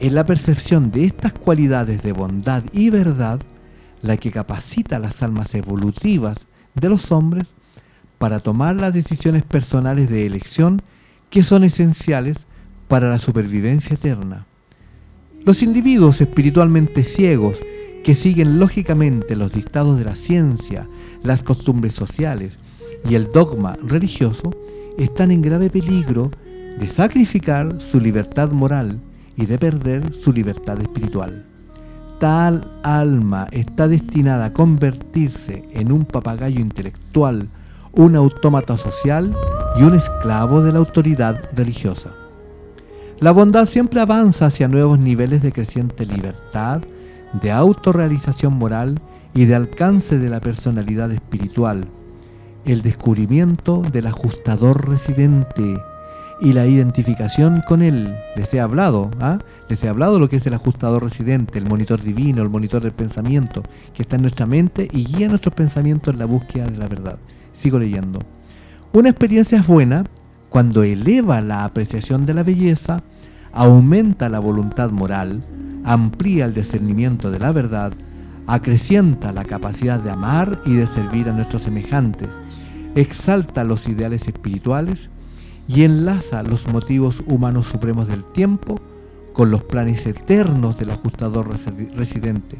Es la percepción de estas cualidades de bondad y verdad la que capacita las almas evolutivas de los hombres para tomar las decisiones personales de elección que son esenciales para la supervivencia eterna. Los individuos espiritualmente ciegos que siguen lógicamente los dictados de la ciencia, las costumbres sociales y el dogma religioso están en grave peligro de sacrificar su libertad moral y de perder su libertad espiritual. Tal alma está destinada a convertirse en un papagayo intelectual un autómata social y un esclavo de la autoridad religiosa. La bondad siempre avanza hacia nuevos niveles de creciente libertad, de autorrealización moral y de alcance de la personalidad espiritual, el descubrimiento del ajustador residente y la identificación con él. Les he hablado, ¿ah? les he hablado lo que es el ajustador residente, el monitor divino, el monitor del pensamiento, que está en nuestra mente y guía nuestros pensamientos en la búsqueda de la verdad. Sigo leyendo. Una experiencia es buena cuando eleva la apreciación de la belleza, aumenta la voluntad moral, amplía el discernimiento de la verdad, acrecienta la capacidad de amar y de servir a nuestros semejantes, exalta los ideales espirituales y enlaza los motivos humanos supremos del tiempo con los planes eternos del ajustador residente,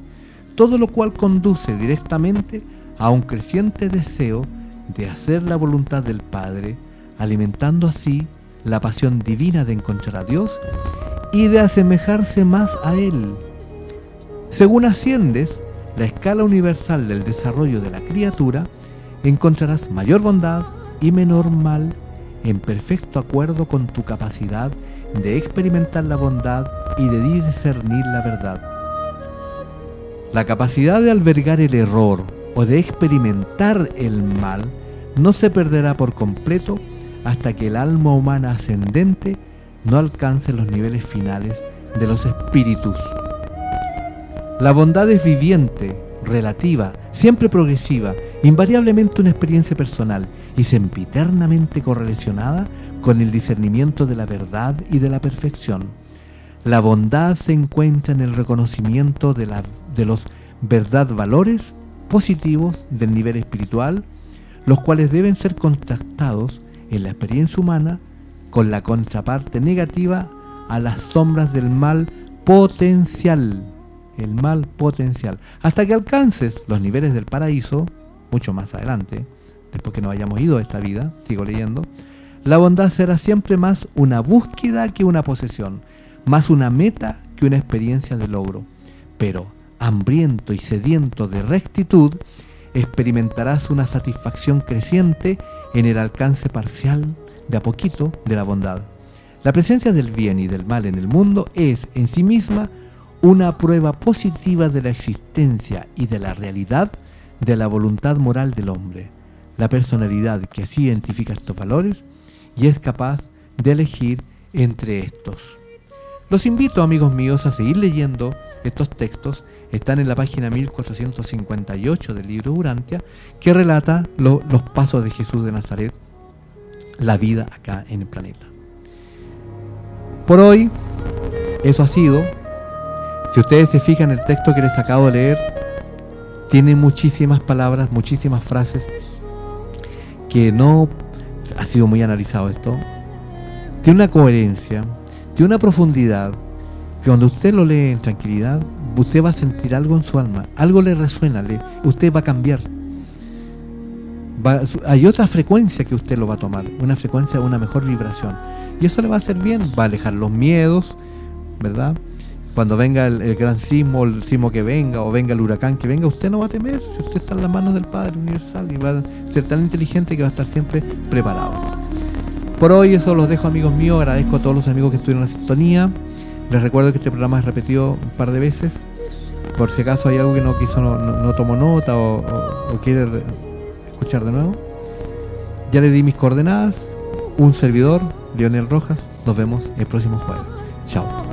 todo lo cual conduce directamente a un creciente deseo de hacer la voluntad del Padre, alimentando así la pasión divina de encontrar a Dios y de asemejarse más a Él. Según asciendes la escala universal del desarrollo de la criatura, encontrarás mayor bondad y menor mal en perfecto acuerdo con tu capacidad de experimentar la bondad y de discernir la verdad. La capacidad de albergar el error o de experimentar el mal no se perderá por completo hasta que el alma humana ascendente no alcance los niveles finales de los espíritus. La bondad es viviente, relativa, siempre progresiva, invariablemente una experiencia personal y sempiternamente correlacionada con el discernimiento de la verdad y de la perfección. La bondad se encuentra en el reconocimiento de, de los verdad valores positivos del nivel espiritual, los cuales deben ser contrastados en la experiencia humana con la contraparte negativa a las sombras del mal potencial, el mal potencial, hasta que alcances los niveles del paraíso, mucho más adelante, después que nos hayamos ido a esta vida, sigo leyendo, la bondad será siempre más una búsqueda que una posesión, más una meta que una experiencia de logro. Pero, hambriento y sediento de rectitud, experimentarás una satisfacción creciente en el alcance parcial, de a poquito, de la bondad. La presencia del bien y del mal en el mundo es en sí misma una prueba positiva de la existencia y de la realidad de la voluntad moral del hombre. La personalidad que así identifica estos valores y es capaz de elegir entre estos. Los invito, amigos míos, a seguir leyendo estos textos. Están en la página 1458 del libro Urantia, que relata los pasos de Jesús de Nazaret, la vida acá en el planeta. Por hoy, eso ha sido. Si ustedes se fijan, el texto que les acabo de leer tiene muchísimas palabras, muchísimas frases que no ha sido muy analizado esto. Tiene una coherencia, tiene una profundidad que cuando usted lo lee en tranquilidad, usted va a sentir algo en su alma, algo le resuena, le, usted va a cambiar. hay otra frecuencia que usted lo va a tomar, una frecuencia una mejor vibración. Y eso le va a hacer bien, va a alejar los miedos, ¿verdad? Cuando venga el, gran sismo, el sismo que venga, o venga el huracán que venga, usted no va a temer, si usted está en las manos del Padre Universal y va a ser tan inteligente que va a estar siempre preparado. Por hoy eso los dejo amigos míos, agradezco a todos los amigos que estuvieron en la sintonía. Les recuerdo que este programa es repetido un par de veces. Por si acaso hay algo que no quiso, no, no, tomó nota o, quiere escuchar de nuevo. Ya le di mis coordenadas. Un servidor, Leonel Rojas. Nos vemos el próximo jueves. Chao.